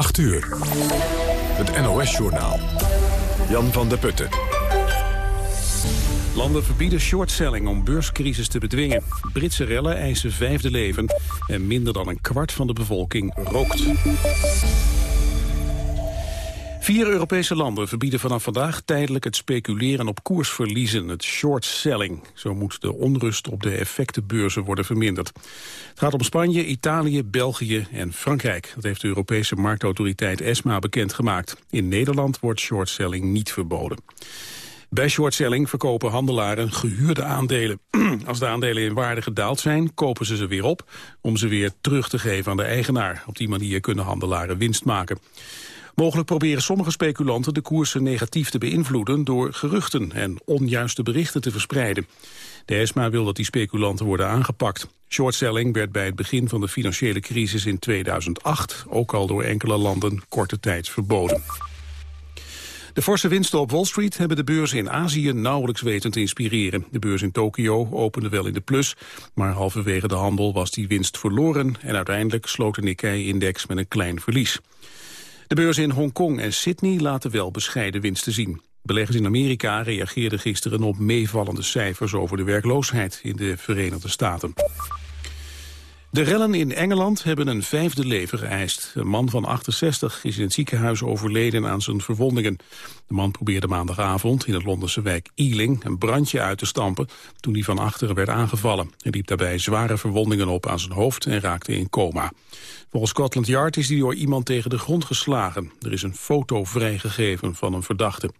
8 uur. Het NOS-journaal. Jan van der Putten. Landen verbieden shortselling om beurscrisis te bedwingen. Britse rellen eisen vijfde leven en minder dan een kwart van de bevolking rookt. Vier Europese landen verbieden vanaf vandaag tijdelijk het speculeren op koersverliezen, het short selling. Zo moet de onrust op de effectenbeurzen worden verminderd. Het gaat om Spanje, Italië, België en Frankrijk. Dat heeft de Europese marktautoriteit ESMA bekendgemaakt. In Nederland wordt short selling niet verboden. Bij shortselling verkopen handelaren gehuurde aandelen. Als de aandelen in waarde gedaald zijn, kopen ze ze weer op... om ze weer terug te geven aan de eigenaar. Op die manier kunnen handelaren winst maken. Mogelijk proberen sommige speculanten de koersen negatief te beïnvloeden door geruchten en onjuiste berichten te verspreiden. De ESMA wil dat die speculanten worden aangepakt. Shortselling werd bij het begin van de financiële crisis in 2008 ook al door enkele landen korte tijd verboden. De forse winsten op Wall Street hebben de beurzen in Azië nauwelijks weten te inspireren. De beurs in Tokio opende wel in de plus, maar halverwege de handel was die winst verloren en uiteindelijk sloot de Nikkei-index met een klein verlies. De beurzen in Hongkong en Sydney laten wel bescheiden winsten zien. Beleggers in Amerika reageerden gisteren op meevallende cijfers over de werkloosheid in de Verenigde Staten. De rellen in Engeland hebben een vijfde leven geëist. Een man van 68 is in het ziekenhuis overleden aan zijn verwondingen. De man probeerde maandagavond in het Londense wijk Ealing een brandje uit te stampen toen hij van achteren werd aangevallen. Hij liep daarbij zware verwondingen op aan zijn hoofd en raakte in coma. Volgens Scotland Yard is hij door iemand tegen de grond geslagen. Er is een foto vrijgegeven van een verdachte.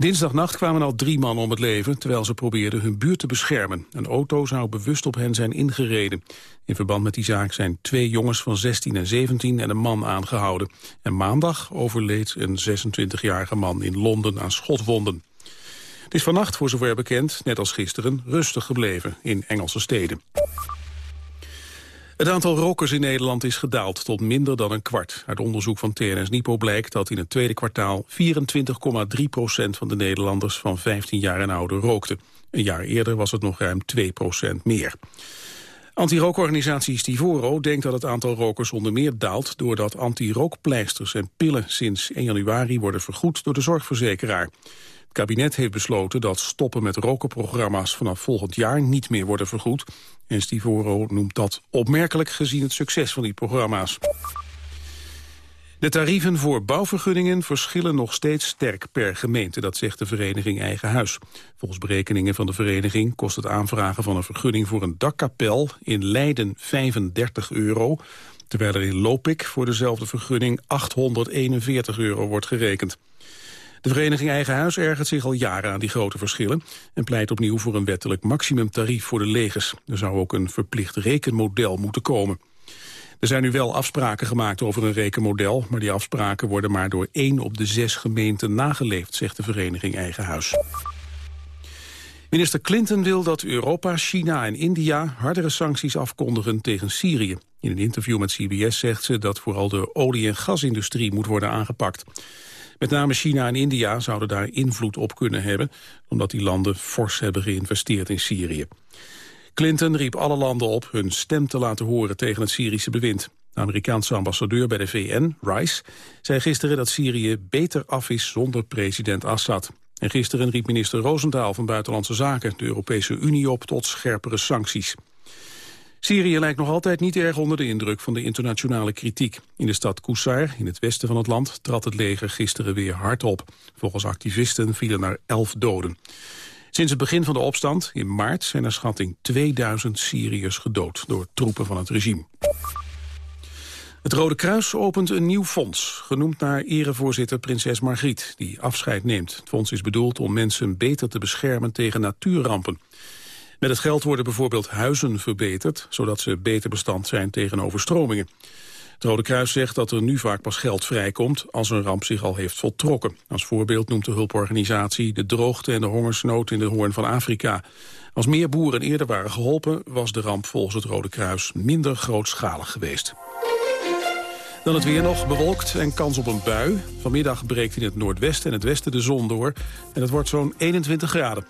Dinsdagnacht kwamen al drie mannen om het leven... terwijl ze probeerden hun buurt te beschermen. Een auto zou bewust op hen zijn ingereden. In verband met die zaak zijn twee jongens van 16 en 17 en een man aangehouden. En maandag overleed een 26-jarige man in Londen aan schotwonden. Het is vannacht, voor zover bekend, net als gisteren, rustig gebleven in Engelse steden. Het aantal rokers in Nederland is gedaald tot minder dan een kwart. Uit onderzoek van TNS Nipo blijkt dat in het tweede kwartaal 24,3 procent van de Nederlanders van 15 jaar en ouder rookte. Een jaar eerder was het nog ruim 2 procent meer. Anti-rookorganisatie Stivoro denkt dat het aantal rokers onder meer daalt... doordat anti-rookpleisters en pillen sinds 1 januari worden vergoed door de zorgverzekeraar. Het kabinet heeft besloten dat stoppen met rokenprogramma's vanaf volgend jaar niet meer worden vergoed. En Stivoro noemt dat opmerkelijk gezien het succes van die programma's. De tarieven voor bouwvergunningen verschillen nog steeds sterk per gemeente, dat zegt de vereniging Eigen Huis. Volgens berekeningen van de vereniging kost het aanvragen van een vergunning voor een dakkapel in Leiden 35 euro, terwijl er in Lopik voor dezelfde vergunning 841 euro wordt gerekend. De vereniging Eigen Huis ergert zich al jaren aan die grote verschillen... en pleit opnieuw voor een wettelijk maximumtarief voor de legers. Er zou ook een verplicht rekenmodel moeten komen. Er zijn nu wel afspraken gemaakt over een rekenmodel... maar die afspraken worden maar door één op de zes gemeenten nageleefd... zegt de vereniging Eigen Huis. Minister Clinton wil dat Europa, China en India hardere sancties afkondigen tegen Syrië. In een interview met CBS zegt ze dat vooral de olie- en gasindustrie moet worden aangepakt. Met name China en India zouden daar invloed op kunnen hebben... omdat die landen fors hebben geïnvesteerd in Syrië. Clinton riep alle landen op hun stem te laten horen tegen het Syrische bewind. De Amerikaanse ambassadeur bij de VN, Rice, zei gisteren dat Syrië beter af is zonder president Assad. En gisteren riep minister Rosendaal van Buitenlandse Zaken de Europese Unie op tot scherpere sancties. Syrië lijkt nog altijd niet erg onder de indruk van de internationale kritiek. In de stad Kusar, in het westen van het land, trad het leger gisteren weer hard op. Volgens activisten vielen er elf doden. Sinds het begin van de opstand, in maart, zijn er schatting 2000 Syriërs gedood door troepen van het regime. Het Rode Kruis opent een nieuw fonds, genoemd naar erevoorzitter prinses Margriet, die afscheid neemt. Het fonds is bedoeld om mensen beter te beschermen tegen natuurrampen. Met het geld worden bijvoorbeeld huizen verbeterd... zodat ze beter bestand zijn tegen overstromingen. Het Rode Kruis zegt dat er nu vaak pas geld vrijkomt... als een ramp zich al heeft voltrokken. Als voorbeeld noemt de hulporganisatie de droogte en de hongersnood in de Hoorn van Afrika. Als meer boeren eerder waren geholpen... was de ramp volgens het Rode Kruis minder grootschalig geweest. Dan het weer nog bewolkt en kans op een bui. Vanmiddag breekt in het noordwesten en het westen de zon door. En het wordt zo'n 21 graden.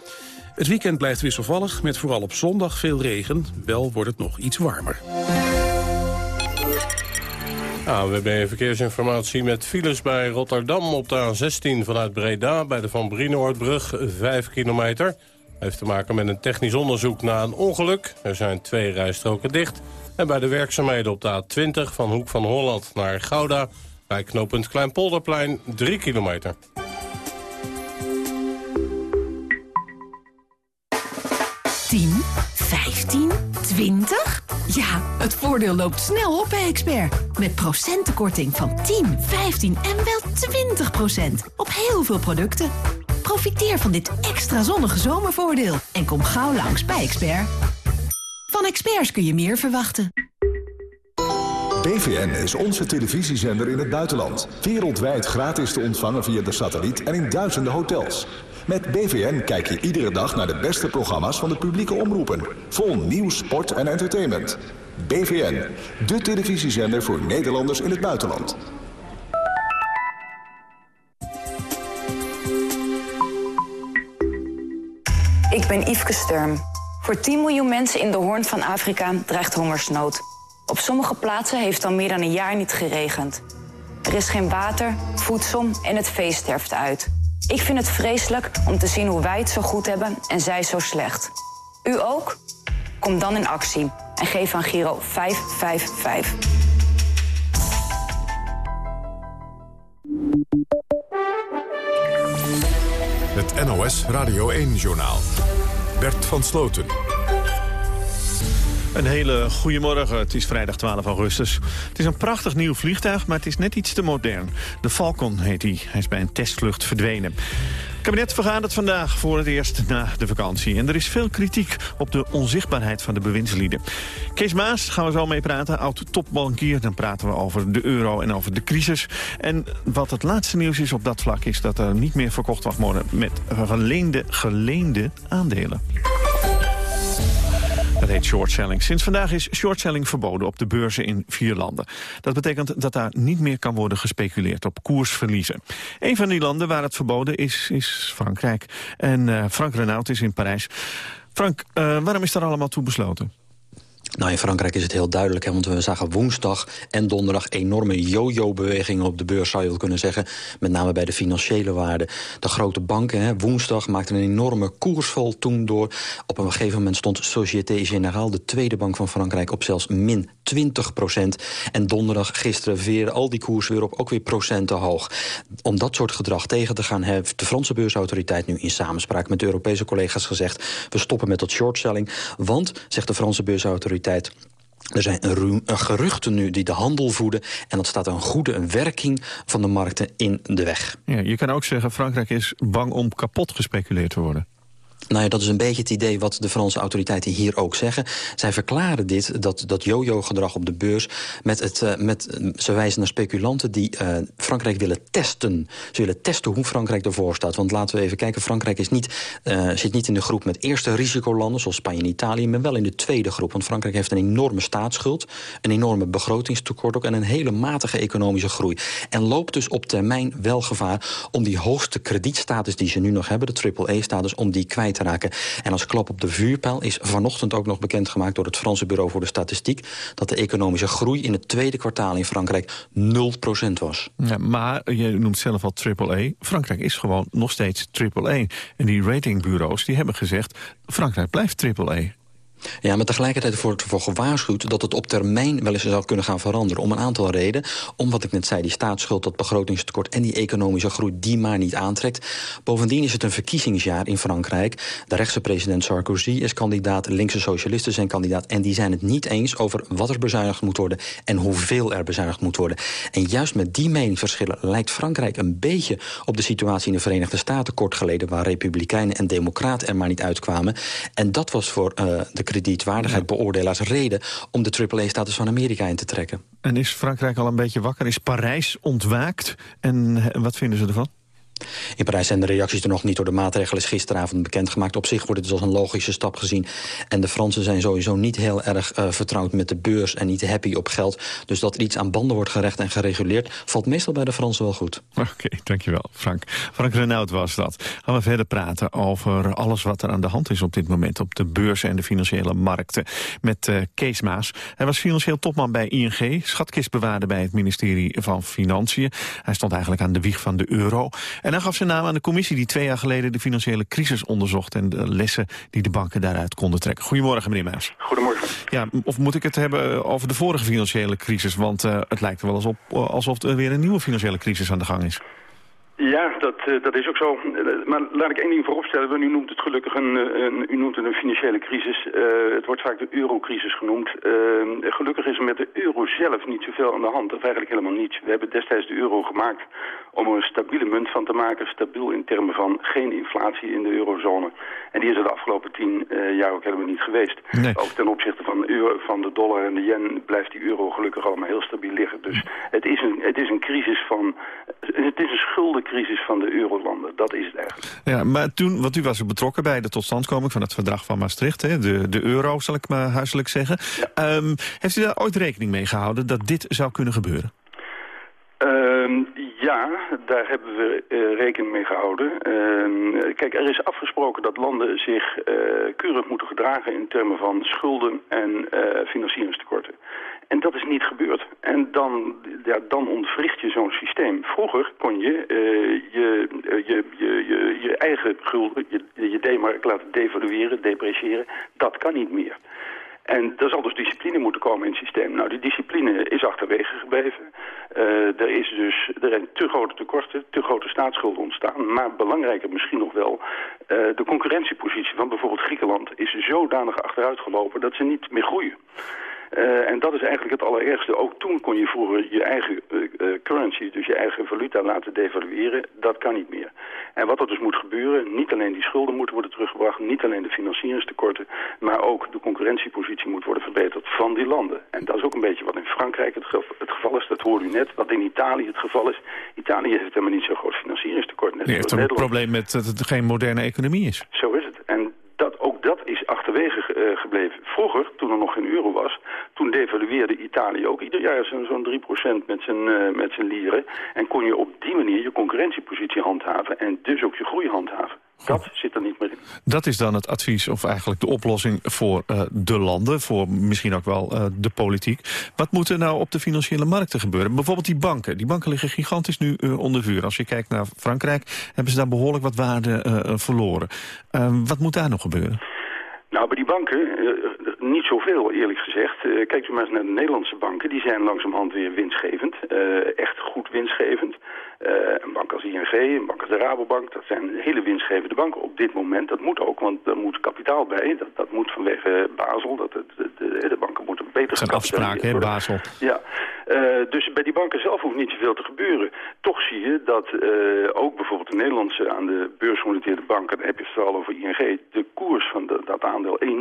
Het weekend blijft wisselvallig, met vooral op zondag veel regen. Wel wordt het nog iets warmer. ANWB Verkeersinformatie met files bij Rotterdam op de A16 vanuit Breda... bij de Van Brienoordbrug, 5 kilometer. Heeft te maken met een technisch onderzoek na een ongeluk. Er zijn twee rijstroken dicht. En bij de werkzaamheden op de A20 van Hoek van Holland naar Gouda... bij knooppunt Kleinpolderplein, 3 kilometer. 20? Ja, het voordeel loopt snel op bij Expert. Met procentenkorting van 10, 15 en wel 20 procent. Op heel veel producten. Profiteer van dit extra zonnige zomervoordeel. En kom gauw langs bij Expert. Van experts kun je meer verwachten. BVN is onze televisiezender in het buitenland. Wereldwijd gratis te ontvangen via de satelliet en in duizenden hotels. Met BVN kijk je iedere dag naar de beste programma's van de publieke omroepen. Vol nieuws, sport en entertainment. BVN, de televisiezender voor Nederlanders in het buitenland. Ik ben Yveske Sturm. Voor 10 miljoen mensen in de hoorn van Afrika dreigt hongersnood. Op sommige plaatsen heeft al meer dan een jaar niet geregend. Er is geen water, voedsel en het vee sterft uit. Ik vind het vreselijk om te zien hoe wij het zo goed hebben en zij zo slecht. U ook? Kom dan in actie en geef aan Giro 555. Het NOS Radio 1-journaal. Bert van Sloten. Een hele goede morgen. Het is vrijdag 12 augustus. Het is een prachtig nieuw vliegtuig, maar het is net iets te modern. De Falcon heet hij. Hij is bij een testvlucht verdwenen. Het kabinet vergadert vandaag voor het eerst na de vakantie. En er is veel kritiek op de onzichtbaarheid van de bewindslieden. Kees Maas gaan we zo mee praten, oud-topbankier. Dan praten we over de euro en over de crisis. En wat het laatste nieuws is op dat vlak... is dat er niet meer verkocht mag worden met geleende, geleende aandelen. Heet shortselling. Sinds vandaag is shortselling verboden op de beurzen in vier landen. Dat betekent dat daar niet meer kan worden gespeculeerd op koersverliezen. Een van die landen waar het verboden is, is Frankrijk. En uh, Frank Renaud is in Parijs. Frank, uh, waarom is daar allemaal toe besloten? Nou, in Frankrijk is het heel duidelijk, hè, want we zagen woensdag en donderdag enorme yo-yo-bewegingen op de beurs, zou je wel kunnen zeggen. Met name bij de financiële waarden. De grote banken, hè, woensdag maakten een enorme koersval toen door. Op een gegeven moment stond Société Générale, de tweede bank van Frankrijk, op zelfs min 20 procent. En donderdag, gisteren, weer al die koersen weer op, ook weer procenten hoog. Om dat soort gedrag tegen te gaan, heeft de Franse beursautoriteit nu in samenspraak met de Europese collega's gezegd, we stoppen met dat shortselling, want, zegt de Franse beursautoriteit, er zijn geruchten nu die de handel voeden... en dat staat een goede werking van de markten in de weg. Ja, je kan ook zeggen, Frankrijk is bang om kapot gespeculeerd te worden. Nou ja, dat is een beetje het idee wat de Franse autoriteiten hier ook zeggen. Zij verklaren dit, dat, dat yo-yo-gedrag op de beurs... Met het, uh, met, ze wijzen naar speculanten die uh, Frankrijk willen testen. Ze willen testen hoe Frankrijk ervoor staat. Want laten we even kijken, Frankrijk is niet, zit niet in de groep met eerste risicolanden... zoals Spanje en Italië, maar wel in de tweede groep. Want Frankrijk heeft een enorme staatsschuld... een enorme begrotingstekort ook en een hele matige economische groei. En loopt dus op termijn wel gevaar om die hoogste kredietstatus... die ze nu nog hebben, de triple-E-status, om die kwijt te raken. En als klap op de vuurpijl is vanochtend ook nog bekendgemaakt... door het Franse Bureau voor de Statistiek... dat de economische groei in het tweede kwartaal in Frankrijk 0% was. Ja, maar je noemt zelf al AAA. Frankrijk is gewoon nog steeds AAA. En die ratingbureaus die hebben gezegd... Frankrijk blijft AAA. Ja, maar tegelijkertijd wordt ervoor gewaarschuwd dat het op termijn wel eens zou kunnen gaan veranderen. Om een aantal redenen. Om wat ik net zei, die staatsschuld, dat begrotingstekort en die economische groei die maar niet aantrekt. Bovendien is het een verkiezingsjaar in Frankrijk. De rechtse president Sarkozy is kandidaat, linkse socialisten zijn kandidaat. En die zijn het niet eens over wat er bezuinigd moet worden en hoeveel er bezuinigd moet worden. En juist met die meningsverschillen lijkt Frankrijk een beetje op de situatie in de Verenigde Staten kort geleden, waar republikeinen en democraten er maar niet uitkwamen. En dat was voor uh, de kredietwaardigheid beoordelaars reden om de AAA-status van Amerika in te trekken. En is Frankrijk al een beetje wakker? Is Parijs ontwaakt? En wat vinden ze ervan? In Parijs zijn de reacties er nog niet door de maatregelen is gisteravond bekendgemaakt. Op zich wordt het dus als een logische stap gezien. En de Fransen zijn sowieso niet heel erg uh, vertrouwd met de beurs en niet happy op geld. Dus dat iets aan banden wordt gerecht en gereguleerd... valt meestal bij de Fransen wel goed. Oké, dankjewel Frank. Frank Renaud was dat. Gaan we verder praten over alles wat er aan de hand is op dit moment... op de beurzen en de financiële markten. Met uh, Kees Maas. Hij was financieel topman bij ING, schatkistbewaarder bij het ministerie van Financiën. Hij stond eigenlijk aan de wieg van de euro... En hij gaf zijn naam aan de commissie die twee jaar geleden de financiële crisis onderzocht en de lessen die de banken daaruit konden trekken. Goedemorgen, meneer Maas. Goedemorgen. Ja, of moet ik het hebben eh, over de vorige financiële crisis? Want uh, het lijkt er wel alsof, alsof er weer een nieuwe financiële crisis aan de gang is. Ja, dat, uh, dat is ook zo. Maar laat ik één ding vooropstellen. U noemt het gelukkig een, een, u noemt het een financiële crisis. Uh, het wordt vaak de eurocrisis genoemd. Uh, gelukkig is er met de euro zelf niet zoveel aan de hand. Of eigenlijk helemaal niets. We hebben destijds de euro gemaakt om er een stabiele munt van te maken. Stabiel in termen van geen inflatie in de eurozone. En die is er de afgelopen tien jaar ook helemaal niet geweest. Nee. Ook ten opzichte van de, euro, van de dollar en de yen blijft die euro gelukkig allemaal heel stabiel liggen. Dus het is een, het is een crisis van... Het is een schulden crisis van de eurolanden. Dat is het eigenlijk. Ja, maar toen, want u was er betrokken bij de totstandkoming van het verdrag van Maastricht. Hè? De, de euro, zal ik maar huiselijk zeggen. Ja. Um, heeft u daar ooit rekening mee gehouden dat dit zou kunnen gebeuren? Um, ja, daar hebben we uh, rekening mee gehouden. Uh, kijk, er is afgesproken dat landen zich uh, keurig moeten gedragen in termen van schulden en financieringstekorten. En dat is niet gebeurd. En dan, ja, dan ontwricht je zo'n systeem. Vroeger kon je uh, je, je, je, je, eigen gulden, je, je D-mark laten devalueren, depreciëren. Dat kan niet meer. En er zal dus discipline moeten komen in het systeem. Nou, die discipline is achterwege gebleven. Uh, er is dus er zijn te grote tekorten, te grote staatsschulden ontstaan. Maar belangrijker misschien nog wel, de concurrentiepositie van bijvoorbeeld Griekenland is zodanig achteruit gelopen dat ze niet meer groeien. Uh, en dat is eigenlijk het allerergste. Ook toen kon je vroeger je eigen uh, uh, currency, dus je eigen valuta laten devalueren. Dat kan niet meer. En wat er dus moet gebeuren, niet alleen die schulden moeten worden teruggebracht, niet alleen de financieringstekorten, maar ook de concurrentiepositie moet worden verbeterd van die landen. En dat is ook een beetje wat in Frankrijk het, geval, het geval is, dat hoorde u net, wat in Italië het geval is. Italië heeft helemaal niet zo'n groot financieringstekort. Net nee, heeft een probleem met dat het geen moderne economie is. Zo is het. En dat, ook dat is achterwege uh, gebleven. Vroeger, toen er nog geen euro was, toen devalueerde Italië ook ieder jaar zo'n zo 3% met zijn, uh, met zijn lieren. En kon je op die manier je concurrentiepositie handhaven en dus ook je groei handhaven. Dat zit er niet meer in. Dat is dan het advies, of eigenlijk de oplossing voor uh, de landen... voor misschien ook wel uh, de politiek. Wat moet er nou op de financiële markten gebeuren? Bijvoorbeeld die banken. Die banken liggen gigantisch nu uh, onder vuur. Als je kijkt naar Frankrijk, hebben ze daar behoorlijk wat waarde verloren. wat moet daar nog gebeuren? Nou, bij die banken, uh, niet zoveel eerlijk gezegd. Uh, kijkt u maar eens naar de Nederlandse banken. Die zijn langzamerhand weer winstgevend. Uh, echt goed winstgevend. een bank als ING, een bank als de Rabobank, dat zijn hele winstgevende banken op dit moment. Dat moet ook, want er moet kapitaal bij. Dat, dat moet vanwege Basel. Dat, de, de, de banken moeten beter gaan. Dat zijn afspraken, hè, Basel. Ja, dus bij die banken zelf hoeft niet zoveel te gebeuren. Toch zie je dat ook bijvoorbeeld de Nederlandse aan de beursgenoteerde banken, dan heb je het vooral over ING, de koers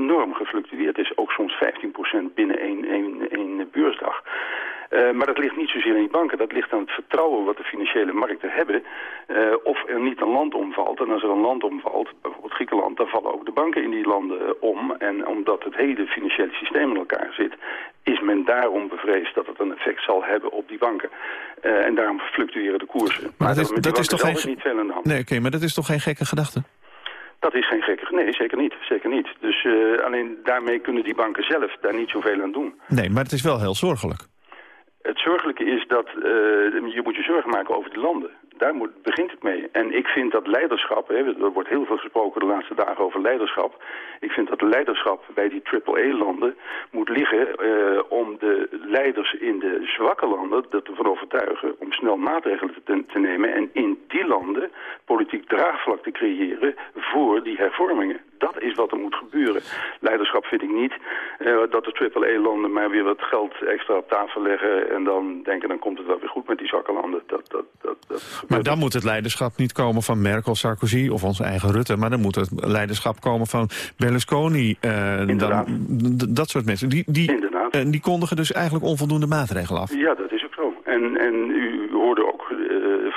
enorm gefluctueerd is. Ook soms 15% binnen één, één, één beursdag. Uh, maar dat ligt niet zozeer in die banken. Dat ligt aan het vertrouwen wat de financiële markten hebben. Uh, of er niet een land omvalt. En als er een land omvalt, bijvoorbeeld Griekenland... dan vallen ook de banken in die landen om. En omdat het hele financiële systeem in elkaar zit... is men daarom bevreesd dat het een effect zal hebben op die banken. Uh, en daarom fluctueren de koersen. Maar, maar dat is, dat is toch geen... niet veel aan de hand. Nee, oké, okay, maar dat is toch geen gekke gedachte? Dat is geen gekke... Nee, zeker niet. Zeker niet. Dus uh, alleen daarmee kunnen die banken zelf daar niet zoveel aan doen. Nee, maar het is wel heel zorgelijk. Het zorgelijke is dat uh, je moet je zorgen maken over die landen. Daar moet, begint het mee. En ik vind dat leiderschap, hè, er wordt heel veel gesproken de laatste dagen over leiderschap. Ik vind dat leiderschap bij die AAA-landen moet liggen uh, om de leiders in de zwakke landen ervan overtuigen om snel maatregelen te, te nemen. En in die landen politiek draagvlak te creëren voor die hervormingen. Dat is wat er moet gebeuren. Leiderschap vind ik niet uh, dat de AAA-landen maar weer wat geld extra op tafel leggen... en dan denken, dan komt het wel weer goed met die zwakke landen. Dat, dat, dat, dat maar dan moet het leiderschap niet komen van Merkel, Sarkozy of onze eigen Rutte... maar dan moet het leiderschap komen van Berlusconi. Uh, dan, dat soort mensen. Die, die. Uh, die kondigen dus eigenlijk onvoldoende maatregelen af. Ja, dat is ook zo. En, en u hoorde ook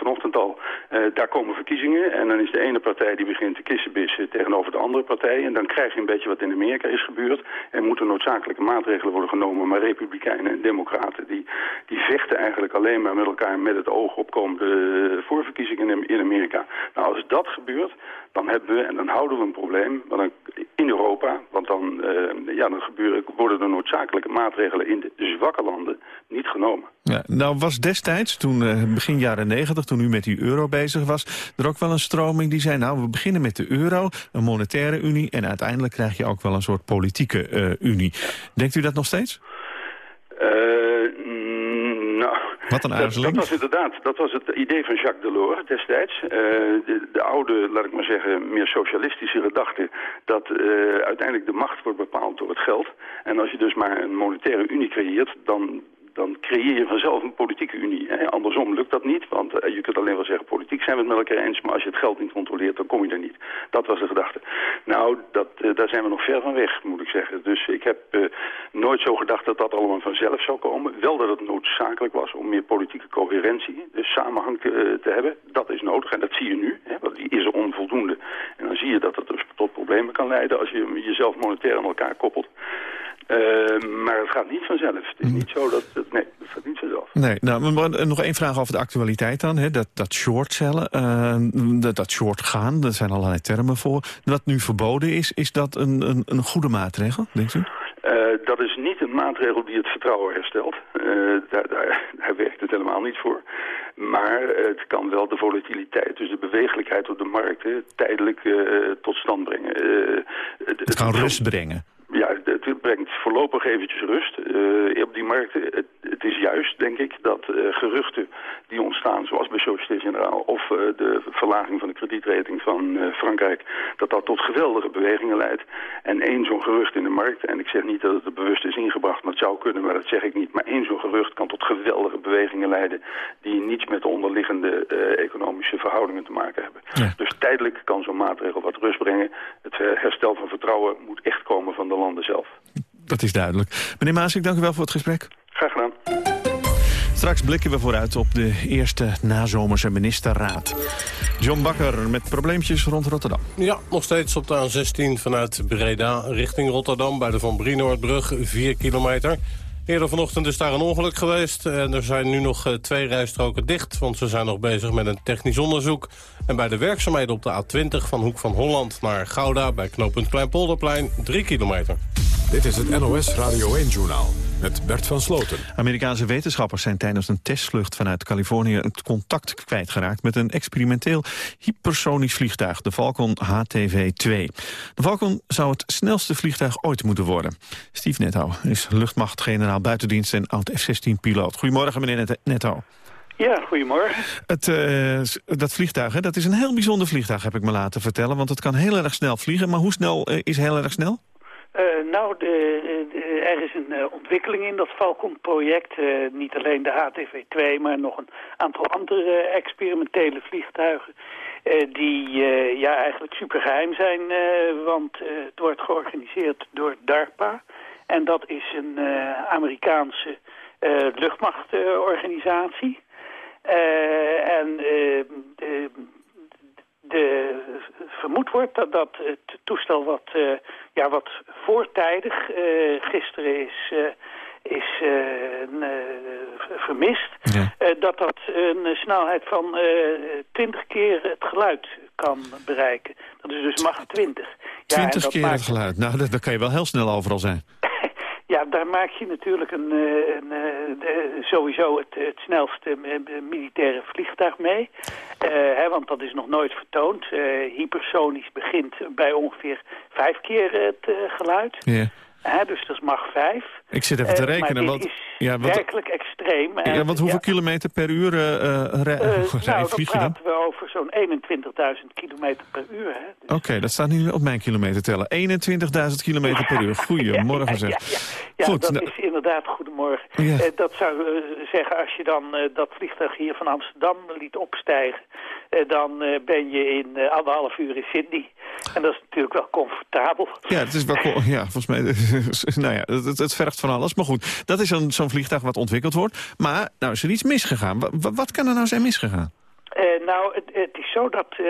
vanochtend al, uh, daar komen verkiezingen. En dan is de ene partij die begint te kissenbissen tegenover de andere partij. En dan krijg je een beetje wat in Amerika is gebeurd. Er moeten noodzakelijke maatregelen worden genomen. Maar republikeinen en democraten die, die vechten eigenlijk alleen maar met elkaar met het oog op komende voorverkiezingen in Amerika. Nou, als dat gebeurt, dan hebben we, en dan houden we een probleem want dan, in Europa. Want dan, uh, ja, dan gebeuren, worden er noodzakelijke maatregelen in de zwakke landen niet genomen. Ja, nou was destijds, toen begin jaren negentig, toen u met die euro bezig was... er ook wel een stroming die zei, nou, we beginnen met de euro, een monetaire unie... en uiteindelijk krijg je ook wel een soort politieke uh, unie. Denkt u dat nog steeds? nou, Wat een. Dat, dat, was inderdaad, dat was het idee van Jacques Delors destijds. Uh, de, de, oude, laat ik maar zeggen, meer socialistische gedachte... dat uh, uiteindelijk de macht wordt bepaald door het geld. En als je dus maar een monetaire unie creëert... dan dan creëer je vanzelf een politieke unie. Hè. Andersom lukt dat niet, want uh, je kunt alleen wel zeggen... politiek zijn we het met elkaar eens, maar als je het geld niet controleert... dan kom je er niet. Dat was de gedachte. Nou, dat, uh, daar zijn we nog ver van weg, moet ik zeggen. Dus ik heb uh, nooit zo gedacht dat dat allemaal vanzelf zou komen. Wel dat het noodzakelijk was om meer politieke coherentie... dus samenhang te, te hebben. Dat is nodig en dat zie je nu, hè, want die is er onvoldoende. En dan zie je dat het dus tot problemen kan leiden... als je jezelf monetair aan elkaar koppelt. Uh, maar het gaat niet vanzelf. Het is niet zo dat... Het, nee, het gaat niet vanzelf. Nee, nou, maar nog één vraag over de actualiteit dan. Hè? Dat, dat shortcellen, uh, dat, dat short gaan, daar zijn allerlei termen voor. Wat nu verboden is, is dat een, een, een goede maatregel, denkt u? Uh, dat is niet een maatregel die het vertrouwen herstelt. daar, daar, daar werkt het helemaal niet voor. Maar het kan wel de volatiliteit, dus de bewegelijkheid op de markten, tijdelijk tot stand brengen. het kan rust brengen ja, het brengt voorlopig eventjes rust uh, op die markten. Het, het, is juist, denk ik, dat uh, geruchten die ontstaan, zoals bij Société Générale... of uh, de verlaging van de kredietrating van Frankrijk... dat dat tot geweldige bewegingen leidt. En één zo'n gerucht in de markt, en ik zeg niet dat het bewust is ingebracht... maar het zou kunnen, maar dat zeg ik niet. Maar één zo'n gerucht kan tot geweldige bewegingen leiden... die niets met de onderliggende economische verhoudingen te maken hebben. Ja. Dus tijdelijk kan zo'n maatregel wat rust brengen. Het herstel van vertrouwen moet echt komen van de landen zelf. Dat is duidelijk. Meneer Maas, ik dank u wel voor het gesprek. Straks blikken we vooruit op de eerste nazomerse ministerraad. John Bakker met probleempjes rond Rotterdam. Ja, nog steeds op de A16 vanuit Breda richting Rotterdam... bij de Van Brienoordbrug, 4 kilometer. Eerder vanochtend is daar een ongeluk geweest. En er zijn nu nog twee rijstroken dicht, want ze zijn nog bezig met een technisch onderzoek. En bij de werkzaamheden op de A20 van Hoek van Holland naar Gouda... bij knooppunt Kleinpolderplein, 3 kilometer. Dit is het NOS Radio 1-journaal met Bert van Sloten. Amerikaanse wetenschappers zijn tijdens een testvlucht vanuit Californië... het contact kwijtgeraakt met een experimenteel hypersonisch vliegtuig... de Falcon HTV-2. De Falcon zou het snelste vliegtuig ooit moeten worden. Steve Netto is luchtmachtgeneraal buitendienst en oud-F-16-piloot. Goedemorgen, meneer Netto. Ja, goedemorgen. Het, uh, dat vliegtuig, hè, dat is een heel bijzonder vliegtuig, heb ik me laten vertellen. Want het kan heel erg snel vliegen. Maar hoe snel uh, is heel erg snel? Uh, nou, de, de, er is een uh, ontwikkeling in dat Falcon-project. Uh, niet alleen de HTV-2, maar nog een aantal andere experimentele vliegtuigen... die ja, eigenlijk supergeheim zijn, want het wordt georganiseerd door DARPA. En dat is een Amerikaanse luchtmachtorganisatie. en de, vermoed wordt dat, dat het toestel wat, uh, ja, wat voortijdig uh, gisteren is, uh, is vermist, ja. dat dat een snelheid van 20 keer het geluid kan bereiken. Dat is dus macht 20. 20 ja, keer maakt... het geluid? Nou, dan kan je wel heel snel overal zijn. Ja, daar maak je natuurlijk een, een, een sowieso het, het snelste militaire vliegtuig mee. Uh, hè, want dat is nog nooit vertoond. Uh, hypersonisch begint bij ongeveer vijf keer het uh, geluid. Hè, dus dat is mag 5. Ik zit even te rekenen. maar dit wat, is ja, wat, werkelijk extreem. Ja, want hoeveel ja. kilometer per uur uh, rij, nou, vlieg je dan? praten we over zo'n 21.000 kilometer per uur. Dus... Oké, okay, dat staat niet op mijn kilometer tellen. 21.000 kilometer per uur. Goedemorgen zeg. Ja, Goed, dat nou... is inderdaad goedemorgen. Uh, dat zou uh, zeggen, als je dan dat vliegtuig hier van Amsterdam liet opstijgen... dan ben je in anderhalf uur in Sydney. En dat is natuurlijk wel comfortabel. Ja, het is wel, ja volgens mij... nou ja, het, het vergt van alles. Maar goed, dat is zo'n vliegtuig wat ontwikkeld wordt. Maar nou is er iets misgegaan. wat kan er nou zijn misgegaan? Uh, nou, het, het, is zo dat uh,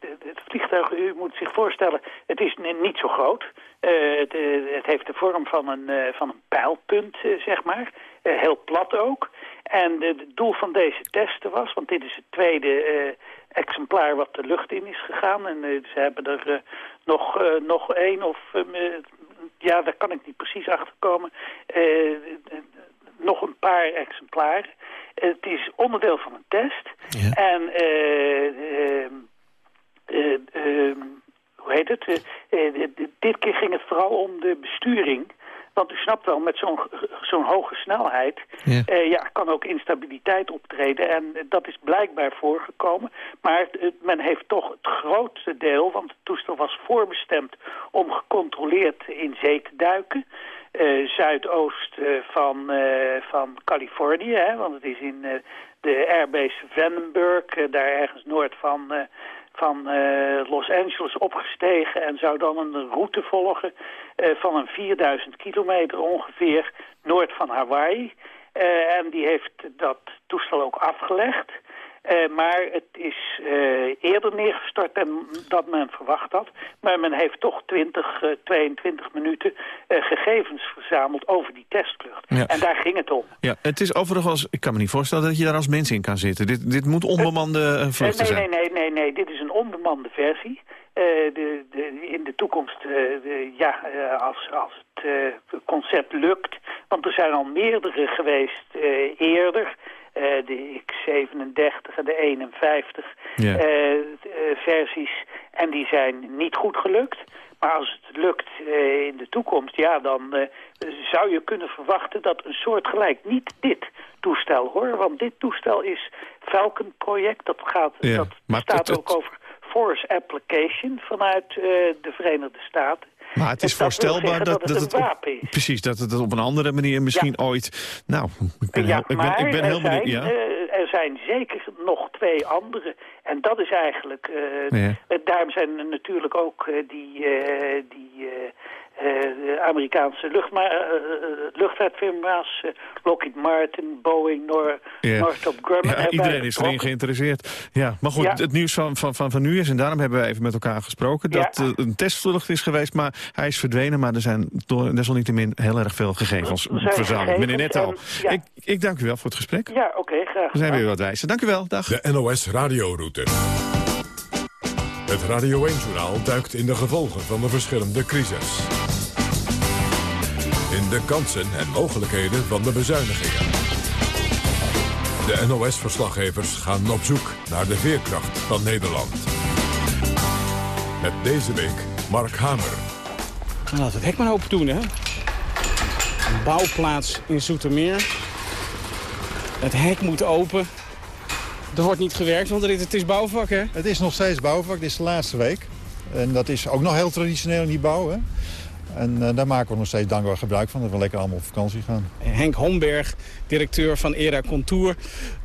het vliegtuig, u moet zich voorstellen, het is niet zo groot. Uh, het, het, heeft de vorm van een, van een pijlpunt, zeg maar. heel plat ook. En het doel van deze testen was, want dit is het tweede exemplaar wat de lucht in is gegaan. En ze hebben er nog, nog één of, ja, daar kan ik niet precies achter komen, nog een paar exemplaren. Het is onderdeel van een test. En uh, uh, hoe heet het? dit keer ging het vooral om de besturing. Want u snapt wel, met zo'n zo'n hoge snelheid ja. ja. kan ook instabiliteit optreden. En dat is blijkbaar voorgekomen. Maar men heeft toch het grootste deel, want het toestel was voorbestemd om gecontroleerd in zee te duiken. Uh, zuidoost uh, van, uh, van Californië. Hè, want het is in de airbase Vandenberg, daar ergens noord van, van Los Angeles opgestegen... en zou dan een route volgen van een 4000 kilometer ongeveer noord van Hawaii. en die heeft dat toestel ook afgelegd... Uh, maar het is uh, eerder neergestort dan dat men verwacht had. Maar men heeft toch 20, uh, 22 minuten eh, gegevens verzameld over die testvlucht. Ja. En daar ging het om. Ja, het is overigens, ik kan me niet voorstellen dat je daar als mens in kan zitten. Dit, dit moet onbemande vluchten nee, nee, nee, nee, nee, dit is een onbemande versie. de, de, in de toekomst, ja, als, als het concept lukt... want er zijn al meerdere geweest eerder... Eh, de X37 en de 51 ja. Eh, eh, versies. En die zijn niet goed gelukt. Maar als het lukt in de toekomst, ja, dan zou je kunnen verwachten dat een soort gelijk niet dit toestel hoor. Want dit toestel is Falcon project. Dat, gaat, dat staat ook over Force Application vanuit de Verenigde Staten. Maar het is voorstelbaar dat, dat, het, op, precies dat het op een andere manier misschien ooit. Nou, ik ben, ja, heel, ik ben, ik ben heel benieuwd. Ja. Uh, er zijn zeker nog twee andere. En dat is eigenlijk. Uh, ja. Daarom zijn natuurlijk ook uh, die, die eh, de Amerikaanse luchtma eh, eh, luchtvaartfirma's, Lockheed Martin, Boeing, Nor yeah. Northrop Grumman. Ja, iedereen is erin geïnteresseerd. Ja, maar goed, het nieuws van, van, van, van nu is, en daarom hebben we even met elkaar gesproken, dat ja. een testvlucht is geweest, maar hij is verdwenen, maar er zijn desalniettemin heel erg veel gegevens verzameld. Meneer Netto, ja. ik, ik dank u wel voor het gesprek. Ja, oké, okay, graag. We zijn weer wat wijzer. Dank u wel, dag. De NOS Radioroute. Het Radio 1-journaal duikt in de gevolgen van de verschillende crisis. In de kansen en mogelijkheden van de bezuinigingen. De NOS-verslaggevers gaan op zoek naar de veerkracht van Nederland. Met deze week Mark Hamer. Nou, laten het hek maar open doen, hè. Een bouwplaats in Zoetermeer. Het hek moet open. Er wordt niet gewerkt, want het is bouwvak, hè? Het is nog steeds bouwvak, dit is de laatste week. En dat is ook nog heel traditioneel in die bouw, hè? En uh, daar maken we nog steeds dankbaar gebruik van, dat we lekker allemaal op vakantie gaan. Henk Homberg, directeur van ERA Contour.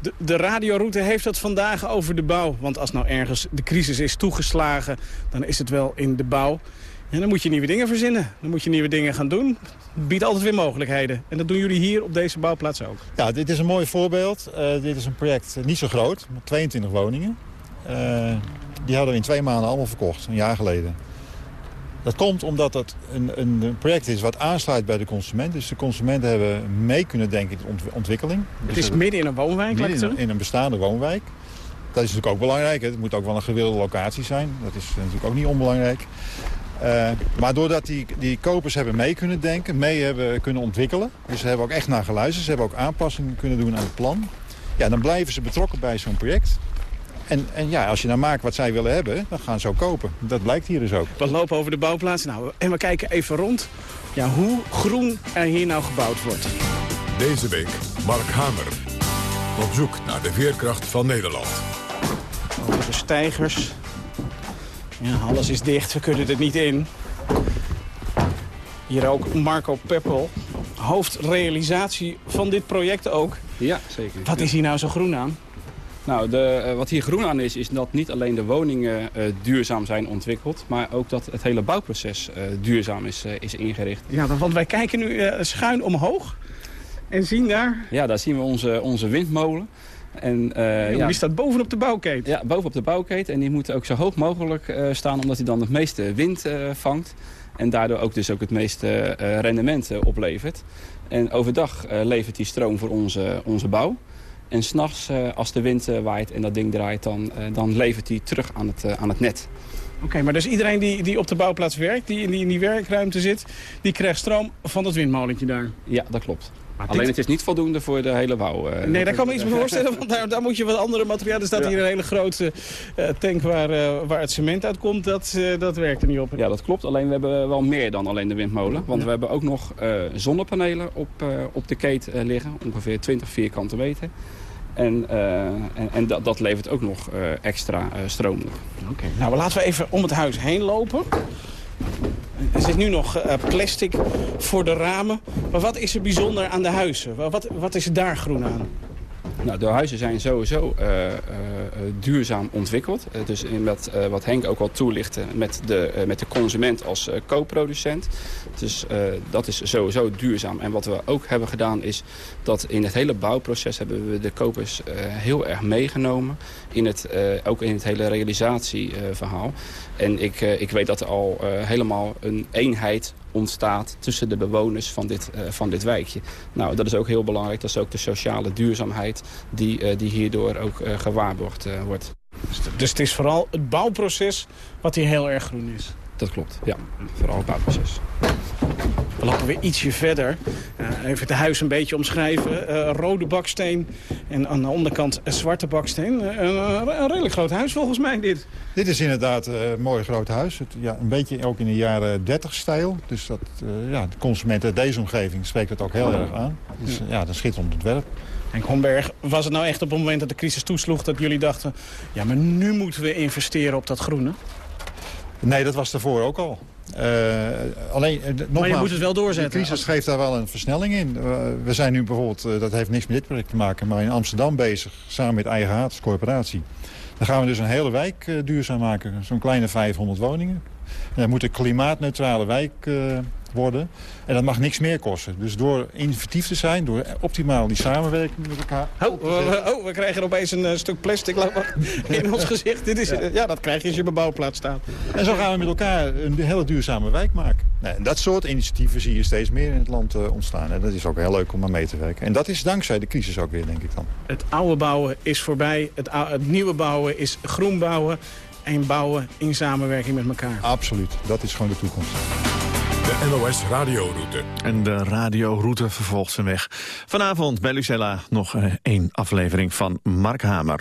De, de radioroute heeft het vandaag over de bouw. Want als nou ergens de crisis is toegeslagen, dan is het wel in de bouw. En dan moet je nieuwe dingen verzinnen. Dan moet je nieuwe dingen gaan doen. Het biedt altijd weer mogelijkheden. En dat doen jullie hier op deze bouwplaats ook. Ja, dit is een mooi voorbeeld. Uh, dit is een project niet zo groot, maar 22 woningen. Uh, die hadden we in twee maanden allemaal verkocht, een jaar geleden. Dat komt omdat het een, een, project is wat aansluit bij de consument. Dus de consumenten hebben mee kunnen denken in de ontwikkeling. Het is midden in een woonwijk, Midden in, in, een bestaande woonwijk. Dat is natuurlijk ook belangrijk. Hè. Het moet ook wel een gewilde locatie zijn. Dat is natuurlijk ook niet onbelangrijk. Uh, maar doordat die, die kopers hebben mee kunnen denken, mee hebben kunnen ontwikkelen... dus ze hebben ook echt naar geluisterd, ze hebben ook aanpassingen kunnen doen aan het plan... ja, dan blijven ze betrokken bij zo'n project. En, en ja, als je nou maakt wat zij willen hebben, dan gaan ze ook kopen. Dat blijkt hier dus ook. We lopen over de bouwplaats nou, en we kijken even rond ja, hoe groen er hier nou gebouwd wordt. Deze week Mark Hamer. Op zoek naar de veerkracht van Nederland. Over de stijgers. Ja, alles is dicht, we kunnen er niet in. Hier ook Marco Peppel, hoofdrealisatie van dit project ook. Ja, zeker. Wat is hier nou zo groen aan? Nou, de, wat hier groen aan is, is dat niet alleen de woningen duurzaam zijn ontwikkeld... maar ook dat het hele bouwproces duurzaam is, is ingericht. Ja, want wij kijken nu schuin omhoog en zien daar... Ja, daar zien we onze, onze windmolen. En, uh, ja, die staat bovenop de bouwketen. Ja, bovenop de bouwketen. En die moet ook zo hoog mogelijk uh, staan, omdat hij dan het meeste wind uh, vangt. En daardoor ook dus ook het meeste rendement oplevert. En overdag levert die stroom voor onze, onze bouw. En s'nachts, als de wind waait en dat ding draait, dan, dan levert hij terug aan het, aan het net. Oké, maar dus iedereen die, die op de bouwplaats werkt, die in, die in die werkruimte zit... die krijgt stroom van dat windmolentje daar? Ja, dat klopt. Alleen het is niet voldoende voor de hele bouw. Uh, nee, daar kan me iets bij voorstellen, want daar, daar, moet je wat andere materialen. Er staat hier een hele grote uh, tank waar, uh, waar het cement uitkomt. Dat, dat werkt er niet op. Ja, dat klopt. Alleen we hebben wel meer dan alleen de windmolen. Want we hebben ook nog zonnepanelen op, op de keet liggen. Ongeveer 20 vierkante meter. En, en, en dat, dat, levert ook nog extra stroom. Oké. Nou, laten we even om het huis heen lopen. Er zit nu nog uh, plastic voor de ramen. Maar wat is er bijzonder aan de huizen? Wat, wat is er daar groen aan? Nou, de huizen zijn sowieso uh, uh, duurzaam ontwikkeld. dus in wat, wat Henk ook al toelichtte met de, met de consument als co-producent. Dus dat is sowieso duurzaam. En wat we ook hebben gedaan is dat in het hele bouwproces hebben we de kopers heel erg meegenomen. In het, ook in het hele realisatieverhaal. En ik, ik weet dat er al helemaal een eenheid ontstaat tussen de bewoners van dit, uh, van dit wijkje. Nou, dat is ook heel belangrijk. Dat is ook de sociale duurzaamheid die, uh, die hierdoor ook uh, gewaarborgd wordt. Dus het is vooral het bouwproces wat hier heel erg groen is? Dat klopt, ja. Vooral het bouwproces. We lopen weer ietsje verder. Uh, even het huis een beetje omschrijven. Uh, rode baksteen en aan de onderkant een zwarte baksteen. Uh, een, redelijk groot huis volgens mij dit. Dit is inderdaad een mooi groot huis. Het, ja, een beetje ook in de jaren 30 stijl. Dus dat, ja, de consument uit deze omgeving spreekt dat ook heel erg aan. Dus ja, een schitterend ontwerp. En Homberg, was het nou echt op het moment dat de crisis toesloeg... dat jullie dachten, ja, maar nu moeten we investeren op dat groene? Nee, dat was daarvoor ook al. Uh, alleen, nogmaals, maar je moet het wel doorzetten. De crisis geeft daar wel een versnelling in. Uh, we zijn nu bijvoorbeeld, dat heeft niks met dit project te maken... maar in Amsterdam bezig, samen met Eigen Haat als corporatie. Dan gaan we dus een hele wijk duurzaam maken. Zo'n kleine 500 woningen. En dat moet een klimaatneutrale wijk worden. En dat mag niks meer kosten. Dus door innovatief te zijn, door optimaal die samenwerking met elkaar... Oh, we, oh, we krijgen opeens een uh, stuk plastic in ons gezicht. Dit is, ja. ja. dat krijg je als je op een bouwplaats staat. En zo gaan we met elkaar een hele duurzame wijk maken. Nee, en dat soort initiatieven zie je steeds meer in het land uh, ontstaan. En dat is ook heel leuk om aan mee te werken. En dat is dankzij de crisis ook weer, denk ik dan. Het oude bouwen is voorbij. Het, het nieuwe bouwen is groen bouwen. En bouwen in samenwerking met elkaar. Absoluut. Dat is gewoon de toekomst. De NOS Radioroute. En de radioroute vervolgt zijn weg. Vanavond bij Lucella nog eh, één aflevering van Mark Hamer.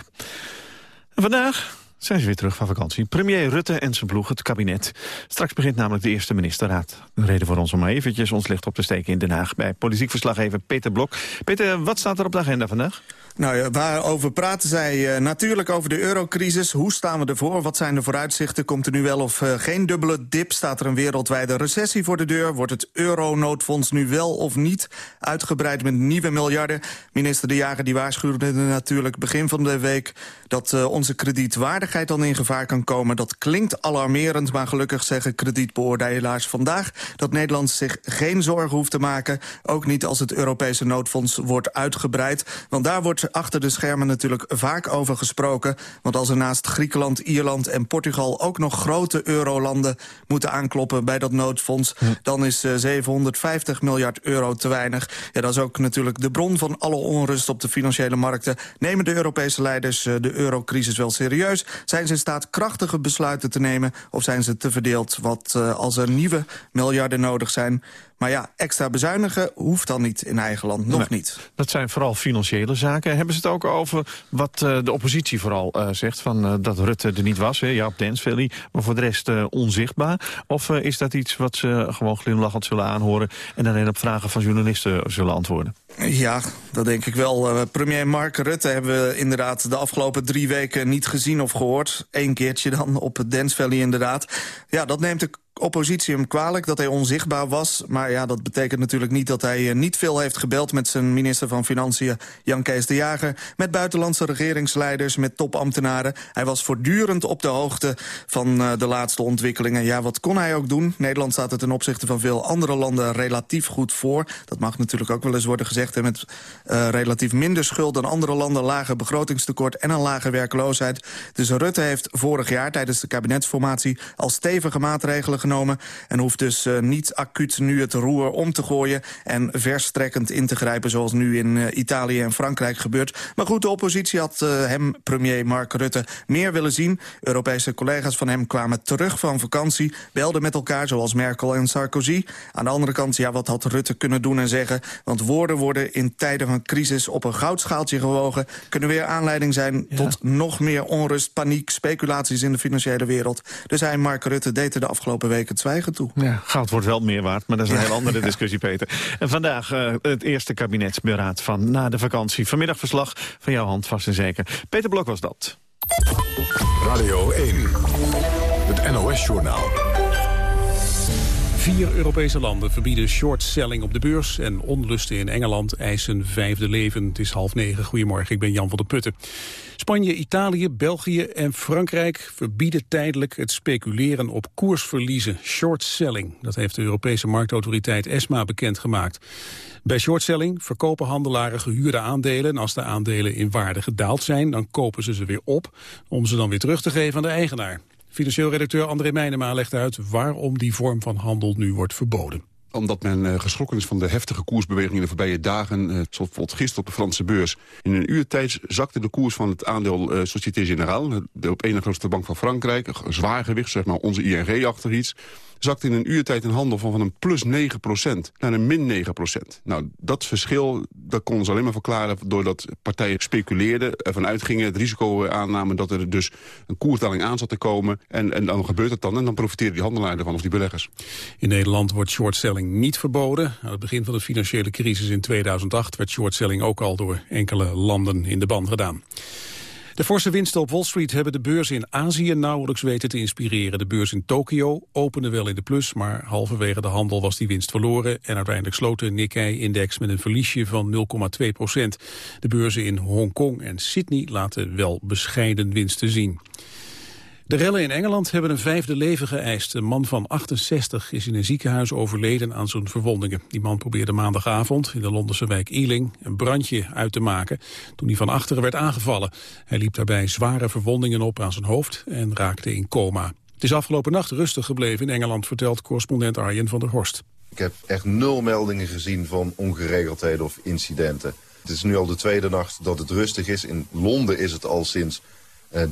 vandaag zijn ze weer terug van vakantie. Premier Rutte en zijn ploeg, het kabinet. Straks begint namelijk de eerste ministerraad. Een reden voor ons om maar eventjes ons licht op te steken in Den Haag... bij politiek verslaggever Peter Blok. Peter, wat staat er op de agenda vandaag? Nou waarover praten zij? Uh, natuurlijk over de eurocrisis. Hoe staan we ervoor? Wat zijn de vooruitzichten? Komt er nu wel of uh, geen dubbele dip? Staat er een wereldwijde recessie voor de deur? Wordt het euronoodfonds nu wel of niet uitgebreid met nieuwe miljarden? Minister De Jager die waarschuwde natuurlijk begin van de week... dat uh, onze kredietwaardigheid dan in gevaar kan komen. Dat klinkt alarmerend, maar gelukkig zeggen kredietbeoordelaars vandaag... dat Nederland zich geen zorgen hoeft te maken. Ook niet als het Europese noodfonds wordt uitgebreid. Want daar wordt achter de schermen natuurlijk vaak over gesproken. Want als er naast Griekenland, Ierland en Portugal... ook nog grote eurolanden moeten aankloppen bij dat noodfonds... Hm. dan is 750 eh, miljard euro te weinig. Ja, dat is ook natuurlijk de bron van alle onrust op de financiële markten. Nemen de Europese leiders eh, de eurocrisis wel serieus? Zijn ze in staat krachtige besluiten te nemen? Of zijn ze te verdeeld wat uh, als er nieuwe miljarden nodig zijn? Maar ja, extra bezuinigen hoeft dan niet in eigen land. Nog niet. Dat zijn vooral financiële zaken. Hebben ze het ook over wat uh, de oppositie vooral uh, zegt? Van, uh, dat Rutte er niet was, hè? ja, op Densvalley, maar voor de rest onzichtbaar? Of is dat iets wat ze gewoon glimlachend zullen aanhoren... en alleen op vragen van journalisten zullen antwoorden? Ja, dat denk ik wel. Uh, premier Mark Rutte hebben we inderdaad de afgelopen drie weken niet gezien of gehoord. Eén keertje dan op het Dance Valley inderdaad. Ja, dat neemt de oppositie hem kwalijk dat hij onzichtbaar was. Maar ja, dat betekent natuurlijk niet dat hij eh, niet veel heeft gebeld... met zijn minister van Financiën, Jan Kees de Jager... met buitenlandse regeringsleiders, met topambtenaren. Hij was voortdurend op de hoogte van uh, de laatste ontwikkelingen. Ja, wat kon hij ook doen? Nederland staat er ten opzichte van veel andere landen relatief goed voor. Dat mag natuurlijk ook wel eens worden gezegd... Hè, met uh, relatief minder schuld dan andere landen... lager begrotingstekort en een lage werkloosheid. Dus Rutte heeft vorig jaar tijdens de kabinetsformatie... al stevige maatregelen en hoeft dus uh, niet acuut nu het roer om te gooien... en verstrekkend in te grijpen zoals nu in uh, Italië en Frankrijk gebeurt. Maar goed, de oppositie had hem, premier Mark Rutte, meer willen zien. Europese collega's van hem kwamen terug van vakantie... belden met elkaar, zoals Merkel en Sarkozy. Aan de andere kant, ja, wat had Rutte kunnen doen en zeggen? Want woorden worden in tijden van crisis op een goudschaaltje gewogen... kunnen weer aanleiding zijn ja. tot nog meer onrust, paniek... speculaties in de financiële wereld. Dus hij, Mark Rutte, deed er de afgelopen weken het zwijgen toe. Ja, goud wordt wel meer waard, maar dat is een heel andere discussie, Peter. En vandaag uh, het eerste kabinetsberaad van na de vakantie. Vanmiddag verslag van jouw hand, vast en zeker. Peter Blok was dat. Radio 1, het NOS-journaal. Vier Europese landen verbieden short-selling op de beurs... en onlusten in Engeland eisen vijfde leven. Het is half negen. Goedemorgen, ik ben Jan van der Putten. Spanje, Italië, België en Frankrijk verbieden tijdelijk het speculeren op koersverliezen, short-selling. Dat heeft de Europese marktautoriteit ESMA bekendgemaakt. Bij short-selling verkopen handelaren gehuurde aandelen... en als de aandelen in waarde gedaald zijn, dan kopen ze ze weer op... om ze dan weer terug te geven aan de eigenaar. Financieel redacteur André Meijnema legt uit waarom die vorm van handel nu wordt verboden omdat men uh, geschrokken is van de heftige koersbewegingen in de voorbije dagen. Zoals bijvoorbeeld gisteren op de Franse beurs. In een uur tijd zakte de koers van het aandeel uh, Société Générale... de op ene grootste bank van Frankrijk. Zwaar gewicht, zeg maar onze ING achter iets zakt in een uurtijd een handel van, van een plus 9% naar een min 9% Nou, dat verschil dat kon ze alleen maar verklaren... doordat partijen speculeerden, ervan uitgingen... het risico aannamen dat er dus een koersdaling aan zat te komen. En, en dan gebeurt het dan en dan profiteren die handelaren ervan of die beleggers. In Nederland wordt shortselling niet verboden. Aan het begin van de financiële crisis in 2008... werd shortselling ook al door enkele landen in de band gedaan. De forse winsten op Wall Street hebben de beurs in Azië nauwelijks weten te inspireren. De beurs in Tokio opende wel in de plus, maar halverwege de handel was die winst verloren. En uiteindelijk sloot de Nikkei-index met een verliesje van 0,2 procent. De beurzen in Hongkong en Sydney laten wel bescheiden winsten zien. De rellen in Engeland hebben een vijfde leven geëist. Een man van 68 is in een ziekenhuis overleden aan zijn verwondingen. Die man probeerde maandagavond in de Londense wijk Ealing een brandje uit te maken toen hij van achteren werd aangevallen. Hij liep daarbij zware verwondingen op aan zijn hoofd en raakte in coma. Het is afgelopen nacht rustig gebleven in Engeland, vertelt correspondent Arjen van der Horst. Ik heb echt nul meldingen gezien van ongeregeldheden of incidenten. Het is nu al de tweede nacht dat het rustig is. In Londen is het al sinds